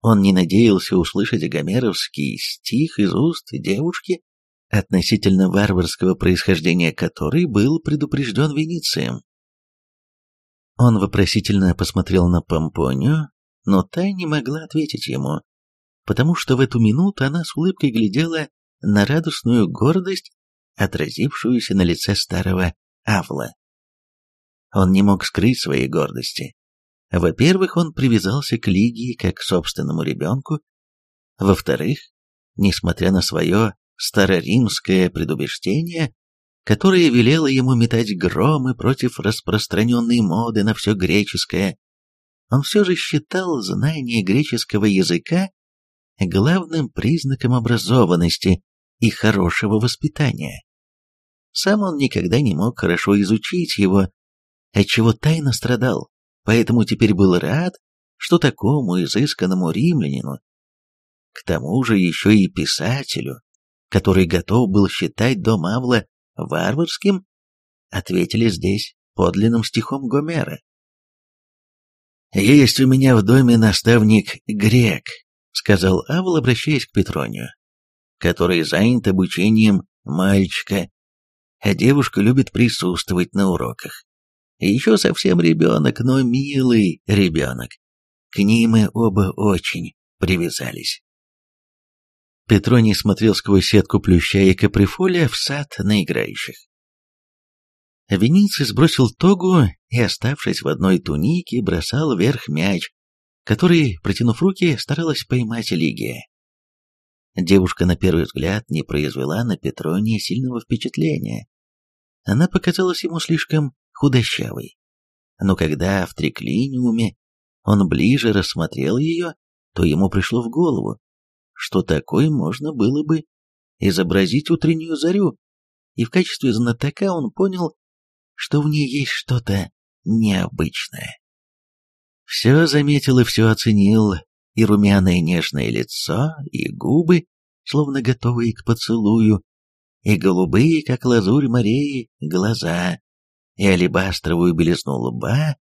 Он не надеялся услышать гомеровский стих из уст девушки, относительно варварского происхождения которой был предупрежден Веницием. Он вопросительно посмотрел на Помпонию, но та не могла ответить ему, потому что в эту минуту она с улыбкой глядела на радостную гордость, отразившуюся на лице старого Авла. Он не мог скрыть своей гордости. Во-первых, он привязался к Лигии как к собственному ребенку, Во-вторых, несмотря на свое староримское предубеждение, которое велело ему метать громы против распространенной моды на все греческое, он все же считал знание греческого языка главным признаком образованности и хорошего воспитания. Сам он никогда не мог хорошо изучить его, отчего тайно страдал, поэтому теперь был рад, что такому изысканному римлянину, к тому же еще и писателю, который готов был считать дом Авла варварским, ответили здесь подлинным стихом Гомера. «Есть у меня в доме наставник грек», — сказал Авл, обращаясь к Петронию, который занят обучением мальчика, а девушка любит присутствовать на уроках. Еще совсем ребенок, но милый ребенок. К ней мы оба очень привязались. Петроний смотрел сквозь сетку плюща и каприфоля в сад на играющих. Вениций сбросил тогу и, оставшись в одной тунике, бросал вверх мяч, который, протянув руки, старалась поймать Лигия. Девушка на первый взгляд не произвела на Петрония сильного впечатления. Она показалась ему слишком худощавой. Но когда в триклиниуме он ближе рассмотрел ее, то ему пришло в голову, что такой можно было бы изобразить утреннюю зарю, и в качестве знатока он понял, что в ней есть что-то необычное. Все заметил и все оценил, и румяное нежное лицо, и губы, словно готовые к поцелую, и голубые, как лазурь морей, глаза, и алебастровую белизну лба,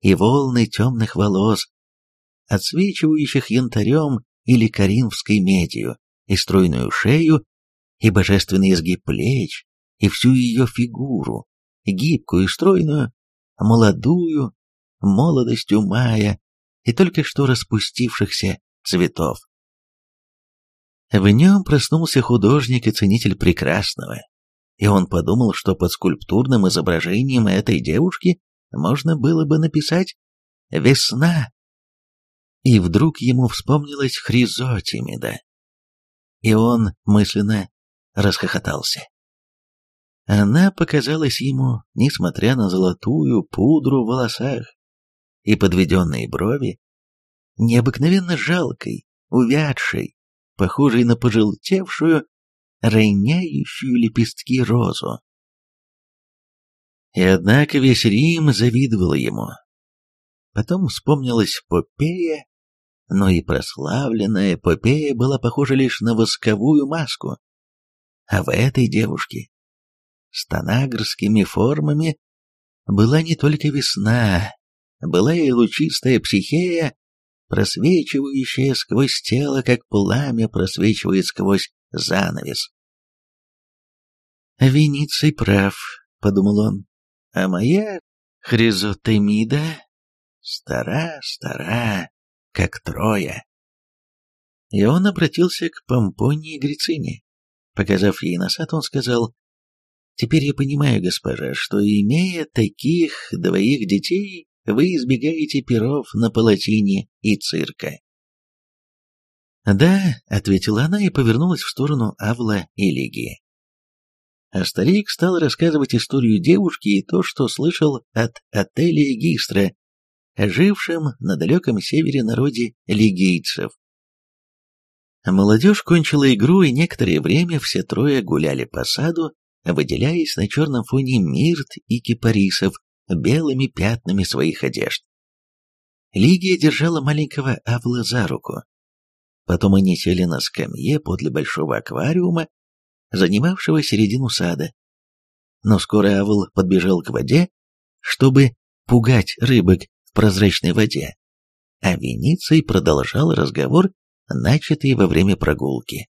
и волны темных волос, отсвечивающих янтарем или коринфской медью, и стройную шею, и божественный изгиб плеч, и всю ее фигуру, гибкую и стройную, молодую, молодостью мая и только что распустившихся цветов. В нем проснулся художник и ценитель прекрасного, и он подумал, что под скульптурным изображением этой девушки можно было бы написать «Весна». И вдруг ему вспомнилась Хризотимида, и он мысленно расхохотался. Она показалась ему, несмотря на золотую пудру в волосах и подведенные брови, необыкновенно жалкой, увядшей, похожей на пожелтевшую, роняющую лепестки розу. И однако весь Рим завидовал ему. Потом вспомнилась Попея, но и прославленная Попея была похожа лишь на восковую маску. А в этой девушке с танагрскими формами была не только весна, была и лучистая психея, просвечивающая сквозь тело, как пламя просвечивает сквозь занавес. «Вениций прав», — подумал он, — «а моя Хризотемида стара, стара, как Троя». И он обратился к Помпонии Грицине. Показав ей насад, он сказал, Теперь я понимаю, госпожа, что, имея таких двоих детей, вы избегаете перов на палатине и цирка. «Да», — ответила она и повернулась в сторону Авла и Лигии. А старик стал рассказывать историю девушки и то, что слышал от отеля Гистра, жившем на далеком севере народе лигийцев. Молодежь кончила игру, и некоторое время все трое гуляли по саду, выделяясь на черном фоне мирт и кипарисов белыми пятнами своих одежд. Лигия держала маленького Авла за руку. Потом они сели на скамье подле большого аквариума, занимавшего середину сада. Но скоро Авл подбежал к воде, чтобы пугать рыбок в прозрачной воде, а Вениций продолжал разговор, начатый во время прогулки.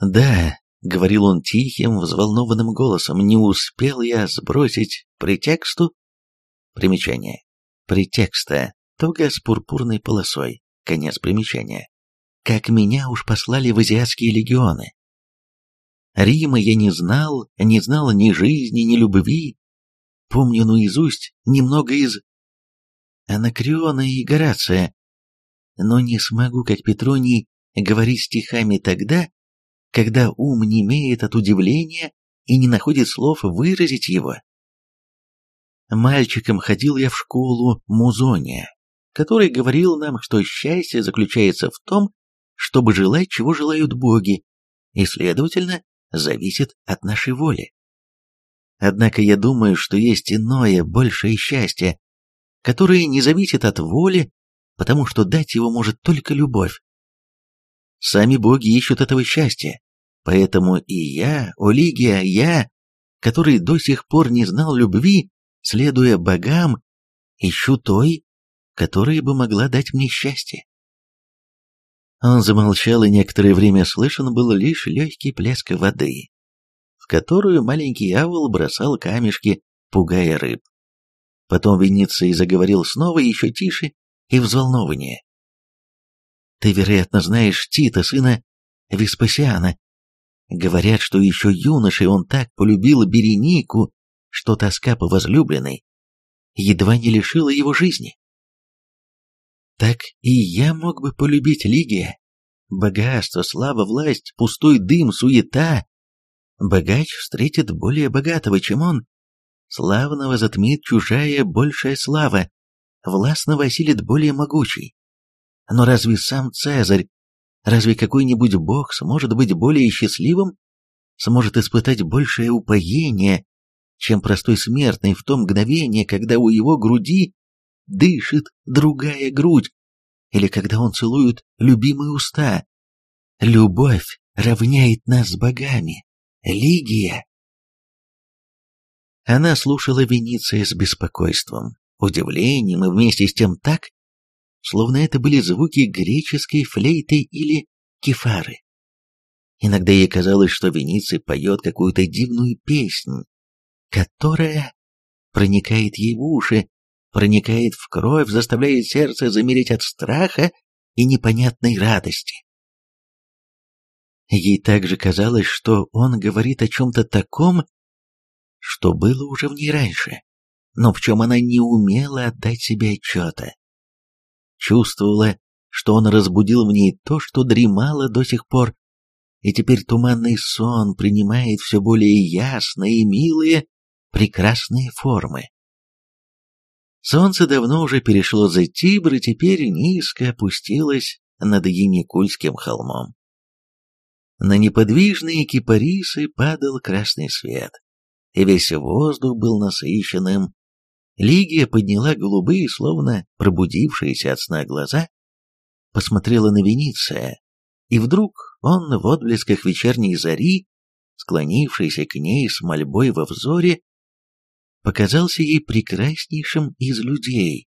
Да, — говорил он тихим, взволнованным голосом, — не успел я сбросить претексту. Примечание. Претекста. Тога с пурпурной полосой. Конец примечания. Как меня уж послали в азиатские легионы. Рима я не знал, не знал ни жизни, ни любви. Помню наизусть немного из Анакриона и Горация, но не смогу, как Петроний, говорить стихами тогда, когда ум не имеет от удивления и не находит слов выразить его. Мальчиком ходил я в школу Музония, который говорил нам, что счастье заключается в том, чтобы желать, чего желают боги, и, следовательно, зависит от нашей воли. Однако я думаю, что есть иное, большее счастье, которое не зависит от воли, потому что дать его может только любовь. Сами боги ищут этого счастья, поэтому и я, Олигия, я, который до сих пор не знал любви, следуя богам, ищу той, которая бы могла дать мне счастье. Он замолчал, и некоторое время слышен был лишь легкий плеск воды, в которую маленький авол бросал камешки, пугая рыб. Потом Венеций заговорил снова еще тише и взволнованнее. «Ты, вероятно, знаешь Тита, сына Веспасиана. Говорят, что еще юношей он так полюбил Беренику, что тоска по возлюбленной едва не лишила его жизни. Так и я мог бы полюбить Лигия. Богатство, слава, власть, пустой дым, суета. Богач встретит более богатого, чем он. Славного затмит чужая большая слава. Властного осилит более могучий. Но разве сам Цезарь, разве какой-нибудь бог сможет быть более счастливым, сможет испытать большее упоение, чем простой смертный в то мгновение, когда у его груди дышит другая грудь, или когда он целует любимые уста. Любовь равняет нас с богами. Лигия. Она слушала Вениция с беспокойством, удивлением и вместе с тем так, словно это были звуки греческой флейты или кефары. Иногда ей казалось, что Вениций поет какую-то дивную песнь, которая проникает ей в уши, проникает в кровь, заставляет сердце замереть от страха и непонятной радости. Ей также казалось, что он говорит о чем-то таком, что было уже в ней раньше, но в чем она не умела отдать себе отчета. Чувствовала, что он разбудил в ней то, что дремало до сих пор, и теперь туманный сон принимает все более ясные и милые, прекрасные формы. Солнце давно уже перешло за Тибр и теперь низко опустилось над Яникульским холмом. На неподвижные кипарисы падал красный свет, и весь воздух был насыщенным. Лигия подняла голубые, словно пробудившиеся от сна глаза, посмотрела на Вениция, и вдруг он в отблесках вечерней зари, склонившийся к ней с мольбой во взоре, показался ей прекраснейшим из людей,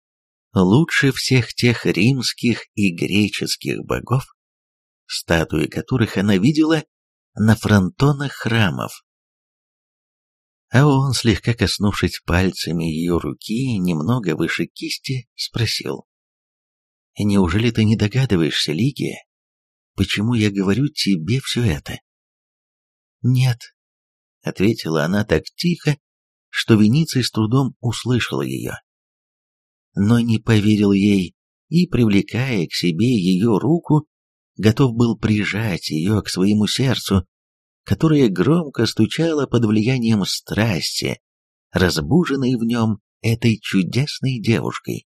лучше всех тех римских и греческих богов, статуи которых она видела на фронтонах храмов. А он, слегка коснувшись пальцами ее руки, немного выше кисти, спросил. «Неужели ты не догадываешься, Лигия, почему я говорю тебе все это?» «Нет», — ответила она так тихо, что Вениций с трудом услышал ее. Но не поверил ей и, привлекая к себе ее руку, готов был прижать ее к своему сердцу, которое громко стучало под влиянием страсти, разбуженной в нем этой чудесной девушкой.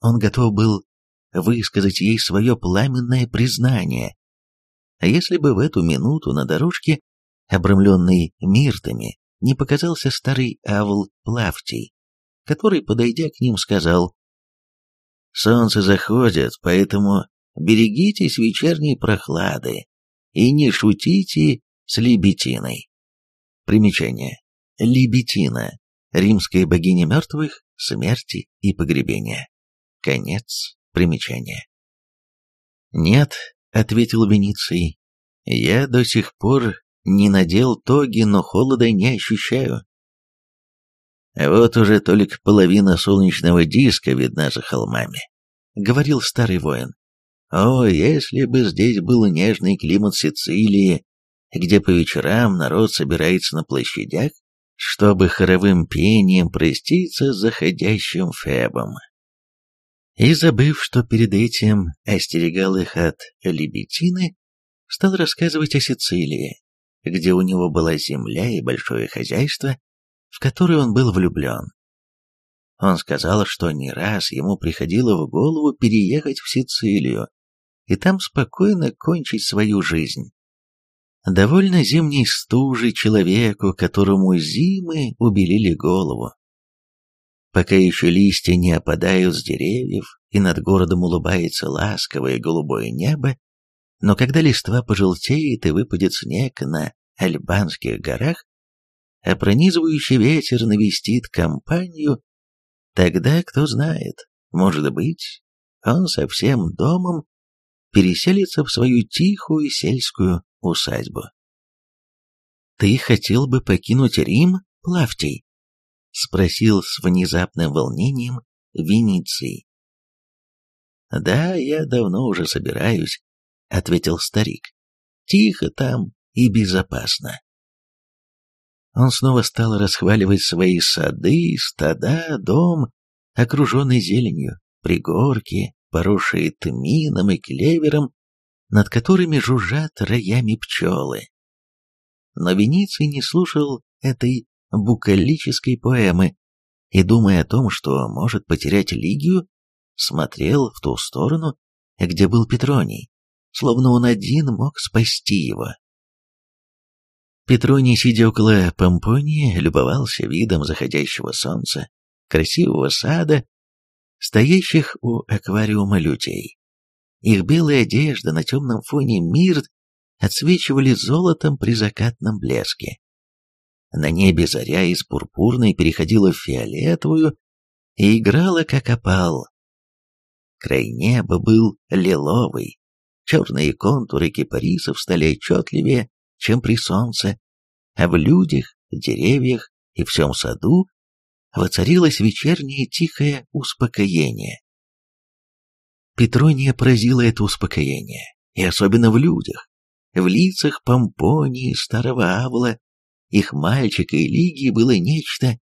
Он готов был высказать ей свое пламенное признание. А если бы в эту минуту на дорожке, обрамленной миртами, не показался старый Авл Плавтий, который, подойдя к ним, сказал «Солнце заходит, поэтому берегитесь вечерней прохлады и не шутите с Либетиной». Примечание. Либетина. Римская богиня мертвых, смерти и погребения. Конец примечания. «Нет», — ответил Вениций, — «я до сих пор не надел тоги, но холода не ощущаю. Вот уже только половина солнечного диска видна за холмами, говорил старый воин. О, если бы здесь был нежный климат Сицилии, где по вечерам народ собирается на площадях, чтобы хоровым пением проститься с заходящим Фебом. и, забыв, что перед этим остерегал их от лебетины, стал рассказывать о Сицилии, где у него была земля и большое хозяйство, в которое он был влюблен. Он сказал, что не раз ему приходило в голову переехать в Сицилию и там спокойно кончить свою жизнь. Довольно зимней стужи человеку, которому зимы убелили голову. Пока еще листья не опадают с деревьев, и над городом улыбается ласковое голубое небо, но когда листва пожелтеет и выпадет снег на Альбанских горах, а пронизывающий ветер навестит компанию, тогда, кто знает, может быть, он со всем домом переселится в свою тихую сельскую усадьбу. «Ты хотел бы покинуть Рим, Плавтий?» — спросил с внезапным волнением Вениций. «Да, я давно уже собираюсь», — ответил старик. «Тихо там и безопасно». Он снова стал расхваливать свои сады, стада, дом, окруженный зеленью, пригорки, поросшие тмином и клевером, над которыми жужжат роями пчелы. Но Вениций не слушал этой букалической поэмы и, думая о том, что может потерять Лигию, смотрел в ту сторону, где был Петроний, словно он один мог спасти его. Петроний, сидя около Помпонии, любовался видом заходящего солнца, красивого сада, стоящих у аквариума людей. Их белая одежда на темном фоне мирт отсвечивали золотом при закатном блеске. На небе заря из пурпурной переходила в фиолетовую и играла, как опал. Край неба был лиловый, черные контуры кипарисов стали отчетливее, чем при солнце, а в людях, деревьях и всем саду воцарилось вечернее тихое успокоение. Петрония поразило это успокоение, и особенно в людях, в лицах Помпонии, старого Авла, их мальчика и Лигии было нечто,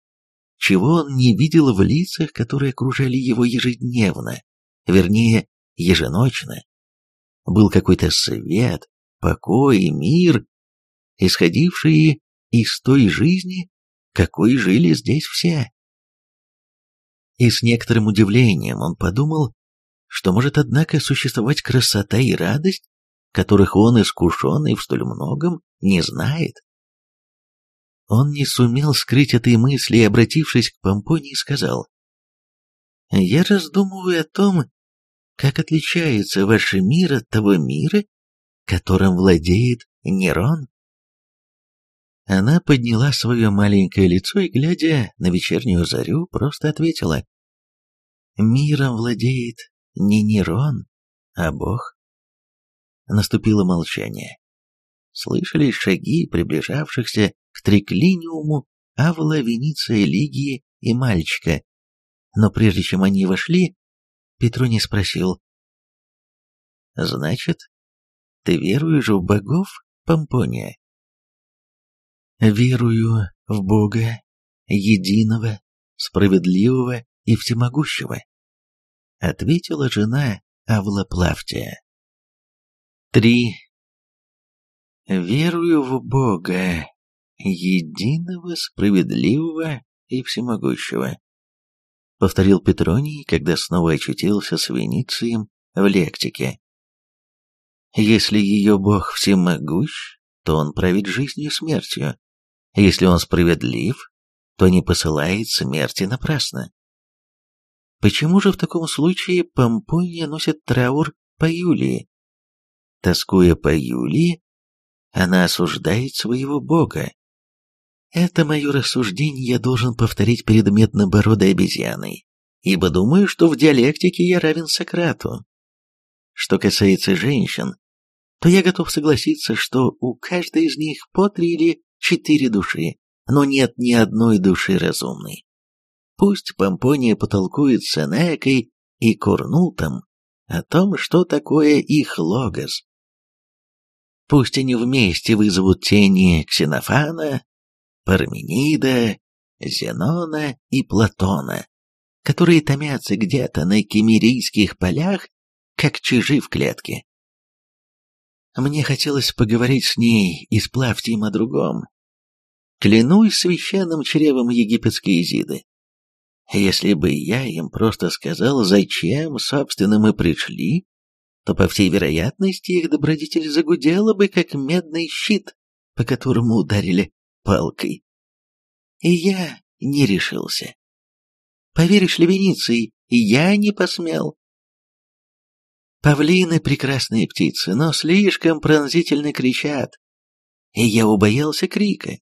чего он не видел в лицах, которые окружали его ежедневно, вернее, еженочно. Был какой-то свет, покой и мир, исходившие из той жизни, какой жили здесь все. И с некоторым удивлением он подумал, что может, однако, существовать красота и радость, которых он, искушенный в столь многом, не знает. Он не сумел скрыть этой мысли и, обратившись к Помпонии, сказал, «Я раздумываю о том, как отличается ваш мир от того мира, которым владеет Нерон?» Она подняла свое маленькое лицо и, глядя на вечернюю зарю, просто ответила. «Миром владеет не Нерон, а Бог». Наступило молчание. Слышались шаги приближавшихся к триклиниуму Авла, Вениция, Лигии и мальчика. Но прежде чем они вошли, Петруний спросил. «Значит, ты веруешь в богов, Помпония?» Верую в Бога, единого, справедливого и всемогущего, ответила жена Авла Плавтия. Три. Верую в Бога, единого, справедливого и всемогущего, повторил Петроний, когда снова очутился с Веницием в лектике. Если ее Бог всемогущ, то он правит жизнью и смертью, если он справедлив, то не посылает смерти напрасно. Почему же в таком случае Помпония носит траур по Юлии? Тоскуя по Юлии, она осуждает своего бога. Это мое рассуждение я должен повторить перед меднобородой обезьяной, ибо думаю, что в диалектике я равен Сократу. Что касается женщин, то я готов согласиться, что у каждой из них по три или четыре души, но нет ни одной души разумной. Пусть Помпония потолкует с Энекой и Курнутом о том, что такое их логос. Пусть они вместе вызовут тени Ксенофана, Парменида, Зенона и Платона, которые томятся где-то на кемерийских полях, как чижи в клетке. Мне хотелось поговорить с ней и с Плавтием о другом. Клянусь священным чревом египетской Изиды. Если бы я им просто сказал, зачем, собственно, мы пришли, то, по всей вероятности, их добродетель загудела бы, как медный щит, по которому ударили палкой. И я не решился. Поверишь ли, Венеции, я не посмел. Павлины — прекрасные птицы, но слишком пронзительно кричат. И я убоялся крика,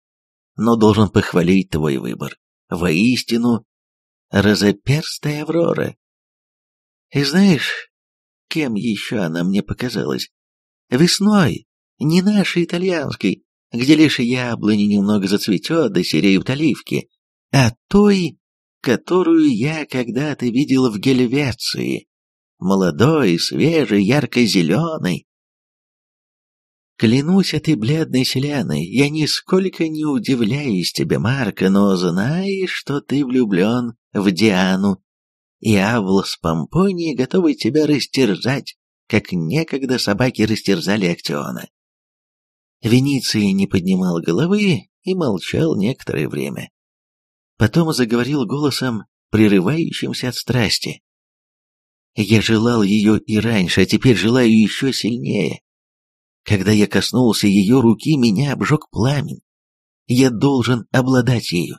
но должен похвалить твой выбор. Воистину, разоперстая Аврора. И знаешь, кем еще она мне показалась? Весной, не нашей итальянской, где лишь яблони немного зацветет, да сереют оливки, а той, которую я когда-то видел в Гельвеции, молодой, свежий, ярко-зеленый. Клянусь этой бледной селяной, я нисколько не удивляюсь тебе, Марка, но знаешь, что ты влюблен в Диану, и Авл с Помпонией готовы тебя растерзать, как некогда собаки растерзали Актиона. Вениций не поднимал головы и молчал некоторое время. Потом заговорил голосом, прерывающимся от страсти. Я желал ее и раньше, а теперь желаю еще сильнее. Когда я коснулся ее руки, меня обжег пламень. Я должен обладать ею.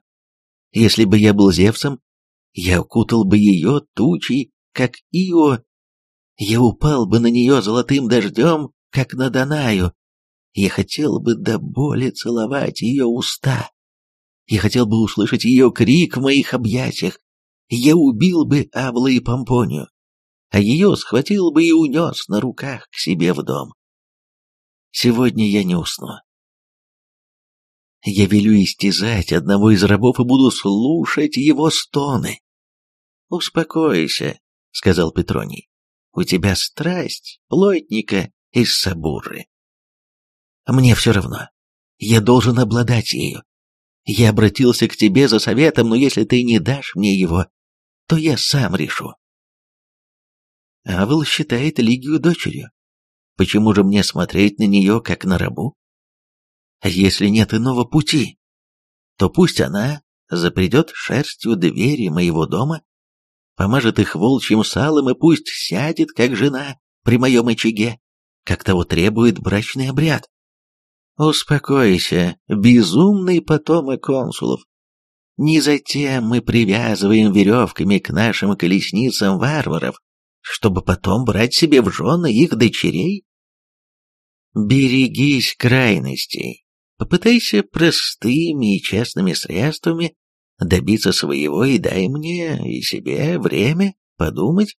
Если бы я был Зевсом, я укутал бы ее тучей, как Ио. Я упал бы на нее золотым дождем, как на Данаю. Я хотел бы до боли целовать ее уста. Я хотел бы услышать ее крик в моих объятиях. Я убил бы Авла и Помпонию а ее схватил бы и унес на руках к себе в дом. Сегодня я не усну. Я велю истязать одного из рабов и буду слушать его стоны. «Успокойся», — сказал Петроний. «У тебя страсть плотника из Сабуры. Мне все равно. Я должен обладать ею. Я обратился к тебе за советом, но если ты не дашь мне его, то я сам решу. Авел считает Лигию дочерью. Почему же мне смотреть на нее, как на рабу? Если нет иного пути, то пусть она запредет шерстью двери моего дома, помажет их волчьим салом и пусть сядет, как жена, при моем очаге, как того требует брачный обряд. Успокойся, безумный потомок консулов. Не затем мы привязываем веревками к нашим колесницам варваров, чтобы потом брать себе в жены их дочерей? Берегись крайностей. Попытайся простыми и честными средствами добиться своего и дай мне и себе время подумать.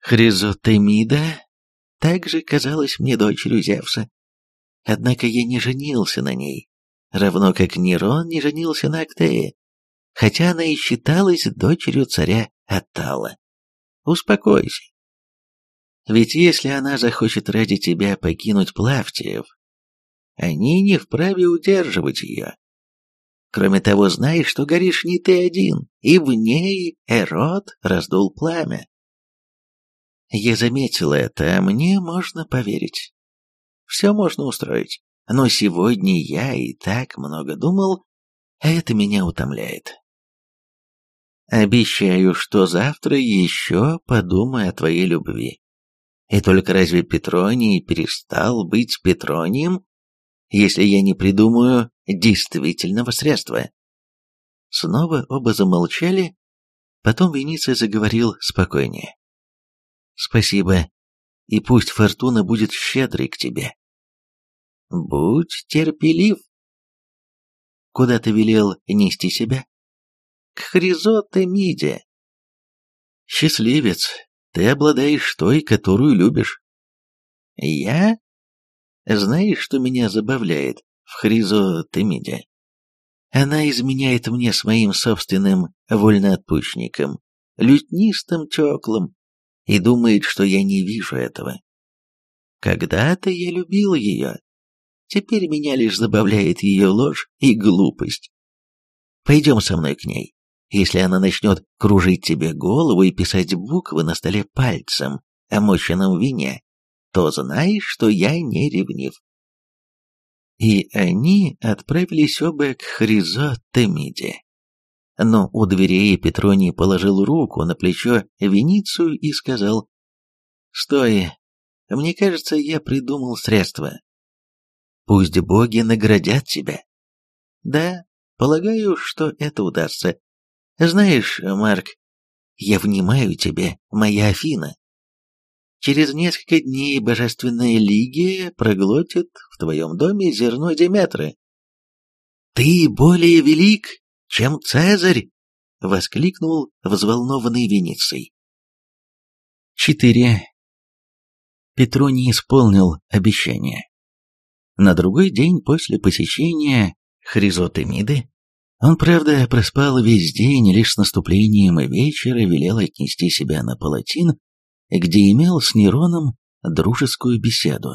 Хризотемида также казалась мне дочерью Зевса. Однако я не женился на ней, равно как Нерон не женился на Актее, хотя она и считалась дочерью царя Атала. Успокойся. Ведь если она захочет ради тебя покинуть Плавтиев, они не вправе удерживать ее. Кроме того, знаешь, что горишь не ты один, и в ней Эрот раздул пламя. Я заметил это, а мне можно поверить. Все можно устроить, но сегодня я и так много думал, а это меня утомляет. Обещаю, что завтра еще подумаю о твоей любви. И только разве Петроний перестал быть Петронием, если я не придумаю действительного средства? Снова оба замолчали, потом Венеция заговорил спокойнее. Спасибо, и пусть фортуна будет щедрой к тебе. Будь терпелив. Куда ты велел нести себя? К Хризотемиде. Счастливец, ты обладаешь той, которую любишь. Я? Знаешь, что меня забавляет в Хризотемиде? Она изменяет мне с моим собственным вольноотпущником, лютнистым теклом, и думает, что я не вижу этого. Когда-то я любил ее, теперь меня лишь забавляет ее ложь и глупость. Пойдем со мной к ней. Если она начнет кружить тебе голову и писать буквы на столе пальцем, омоченным в вине, то знай, что я не ревнив. И они отправились оба к Хризотемиде. Но у дверей Петроний положил руку на плечо Веницию и сказал, «Стой, мне кажется, я придумал средство. Пусть боги наградят тебя. Да, полагаю, что это удастся. Знаешь, Марк, я внимаю тебе, моя Афина. Через несколько дней божественная лигия проглотит в твоем доме зерно Деметры. Ты более велик, чем Цезарь! — воскликнул взволнованный Вениций. 4. Петро не исполнил обещания. На другой день после посещения Хризотемиды он, правда, проспал весь день, лишь с наступлением вечера велел отнести себя на палатин, где имел с Нероном дружескую беседу.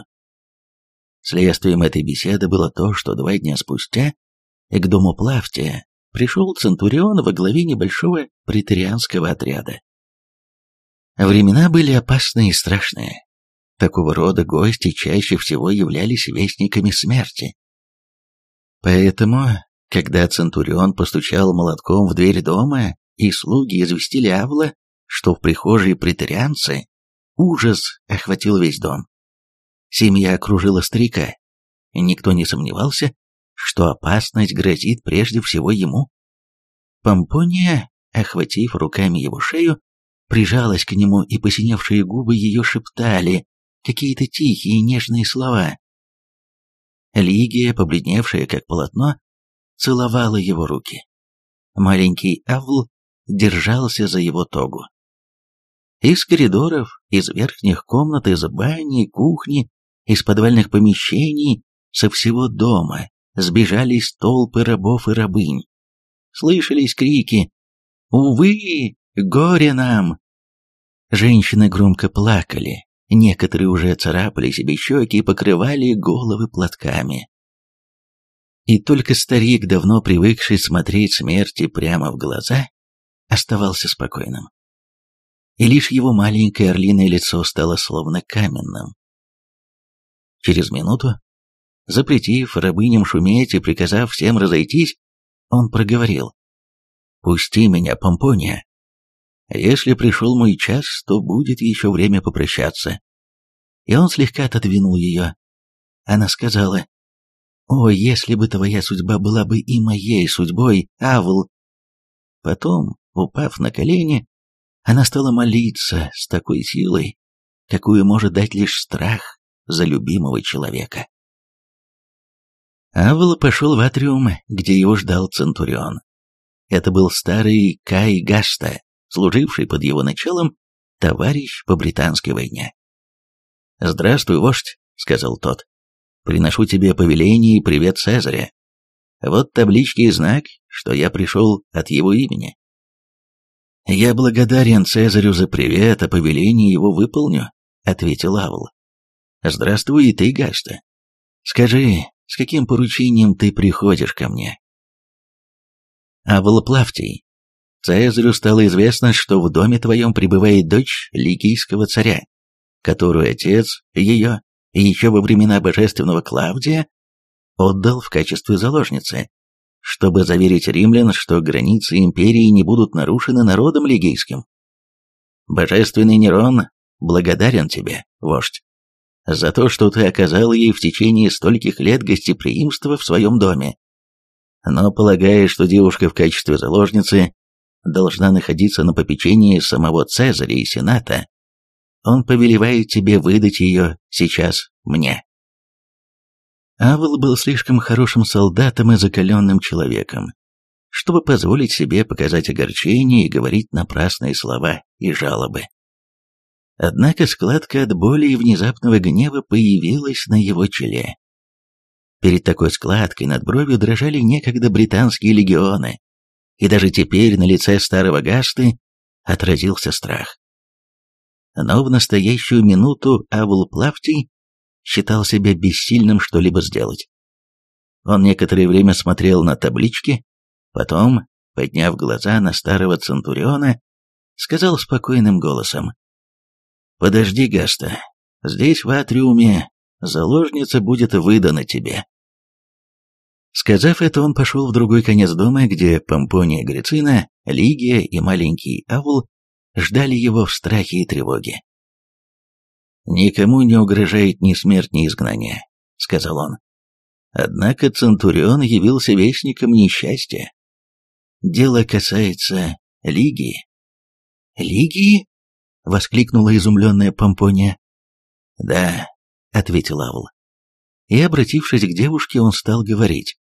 Следствием этой беседы было то, что два дня спустя к дому Плавтия пришел Центурион во главе небольшого претарианского отряда. Времена были опасные и страшные. Такого рода гости чаще всего являлись вестниками смерти. Поэтому, когда Центурион постучал молотком в дверь дома, и слуги известили Авла, что в прихожей претарианцы, ужас охватил весь дом. Семья окружила старика. Никто не сомневался, что опасность грозит прежде всего ему. Помпония, охватив руками его шею, прижалась к нему, и посиневшие губы ее шептали какие-то тихие нежные слова. Лигия, побледневшая как полотно, целовала его руки. Маленький Авл держался за его тогу. Из коридоров, из верхних комнат, из бани, кухни, из подвальных помещений, со всего дома сбежались толпы рабов и рабынь. Слышались крики «Увы, горе нам!» Женщины громко плакали, некоторые уже царапали себе щеки и покрывали головы платками. И только старик, давно привыкший смотреть смерти прямо в глаза, оставался спокойным. И лишь его маленькое орлиное лицо стало словно каменным. Через минуту Запретив рабыням шуметь и приказав всем разойтись, он проговорил. «Пусти меня, Помпония. Если пришел мой час, то будет еще время попрощаться». И он слегка отодвинул ее. Она сказала, «О, если бы твоя судьба была бы и моей судьбой, Авл!» Потом, упав на колени, она стала молиться с такой силой, какую может дать лишь страх за любимого человека. Авел пошел в атриум, где его ждал Центурион. Это был старый Кай Гаста, служивший под его началом товарищ по британской войне. «Здравствуй, вождь», — сказал тот. «Приношу тебе повеление и привет Цезаря. Вот таблички и знак, что я пришел от его имени». «Я благодарен Цезарю за привет, а повеление его выполню», — ответил Авл. «Здравствуй и ты, Гаста. Скажи, с каким поручением ты приходишь ко мне?» «А Волоплавтий, Цезарю стало известно, что в доме твоем пребывает дочь ликийского царя, которую отец ее еще во времена божественного Клавдия отдал в качестве заложницы, чтобы заверить римлян, что границы империи не будут нарушены народом лигийским. Божественный Нерон благодарен тебе, вождь за то, что ты оказал ей в течение стольких лет гостеприимства в своем доме. Но полагая, что девушка в качестве заложницы должна находиться на попечении самого Цезаря и Сената, он повелевает тебе выдать ее сейчас мне. Авел был слишком хорошим солдатом и закаленным человеком, чтобы позволить себе показать огорчение и говорить напрасные слова и жалобы. Однако складка от боли и внезапного гнева появилась на его челе. Перед такой складкой над бровью дрожали некогда британские легионы, и даже теперь на лице старого Гасты отразился страх. Но в настоящую минуту Авул Плавтий считал себя бессильным что-либо сделать. Он некоторое время смотрел на таблички, потом, подняв глаза на старого Центуриона, сказал спокойным голосом. «Подожди, Гаста, здесь, в Атриуме, заложница будет выдана тебе». Сказав это, он пошел в другой конец дома, где Помпония Грицина, Лигия и маленький Авл ждали его в страхе и тревоге. «Никому не угрожает ни смерть, ни изгнание», — сказал он. Однако Центурион явился вестником несчастья. Дело касается Лигии. «Лигии?» — воскликнула изумленная Помпония. «Да», — ответил Авл. И, обратившись к девушке, он стал говорить.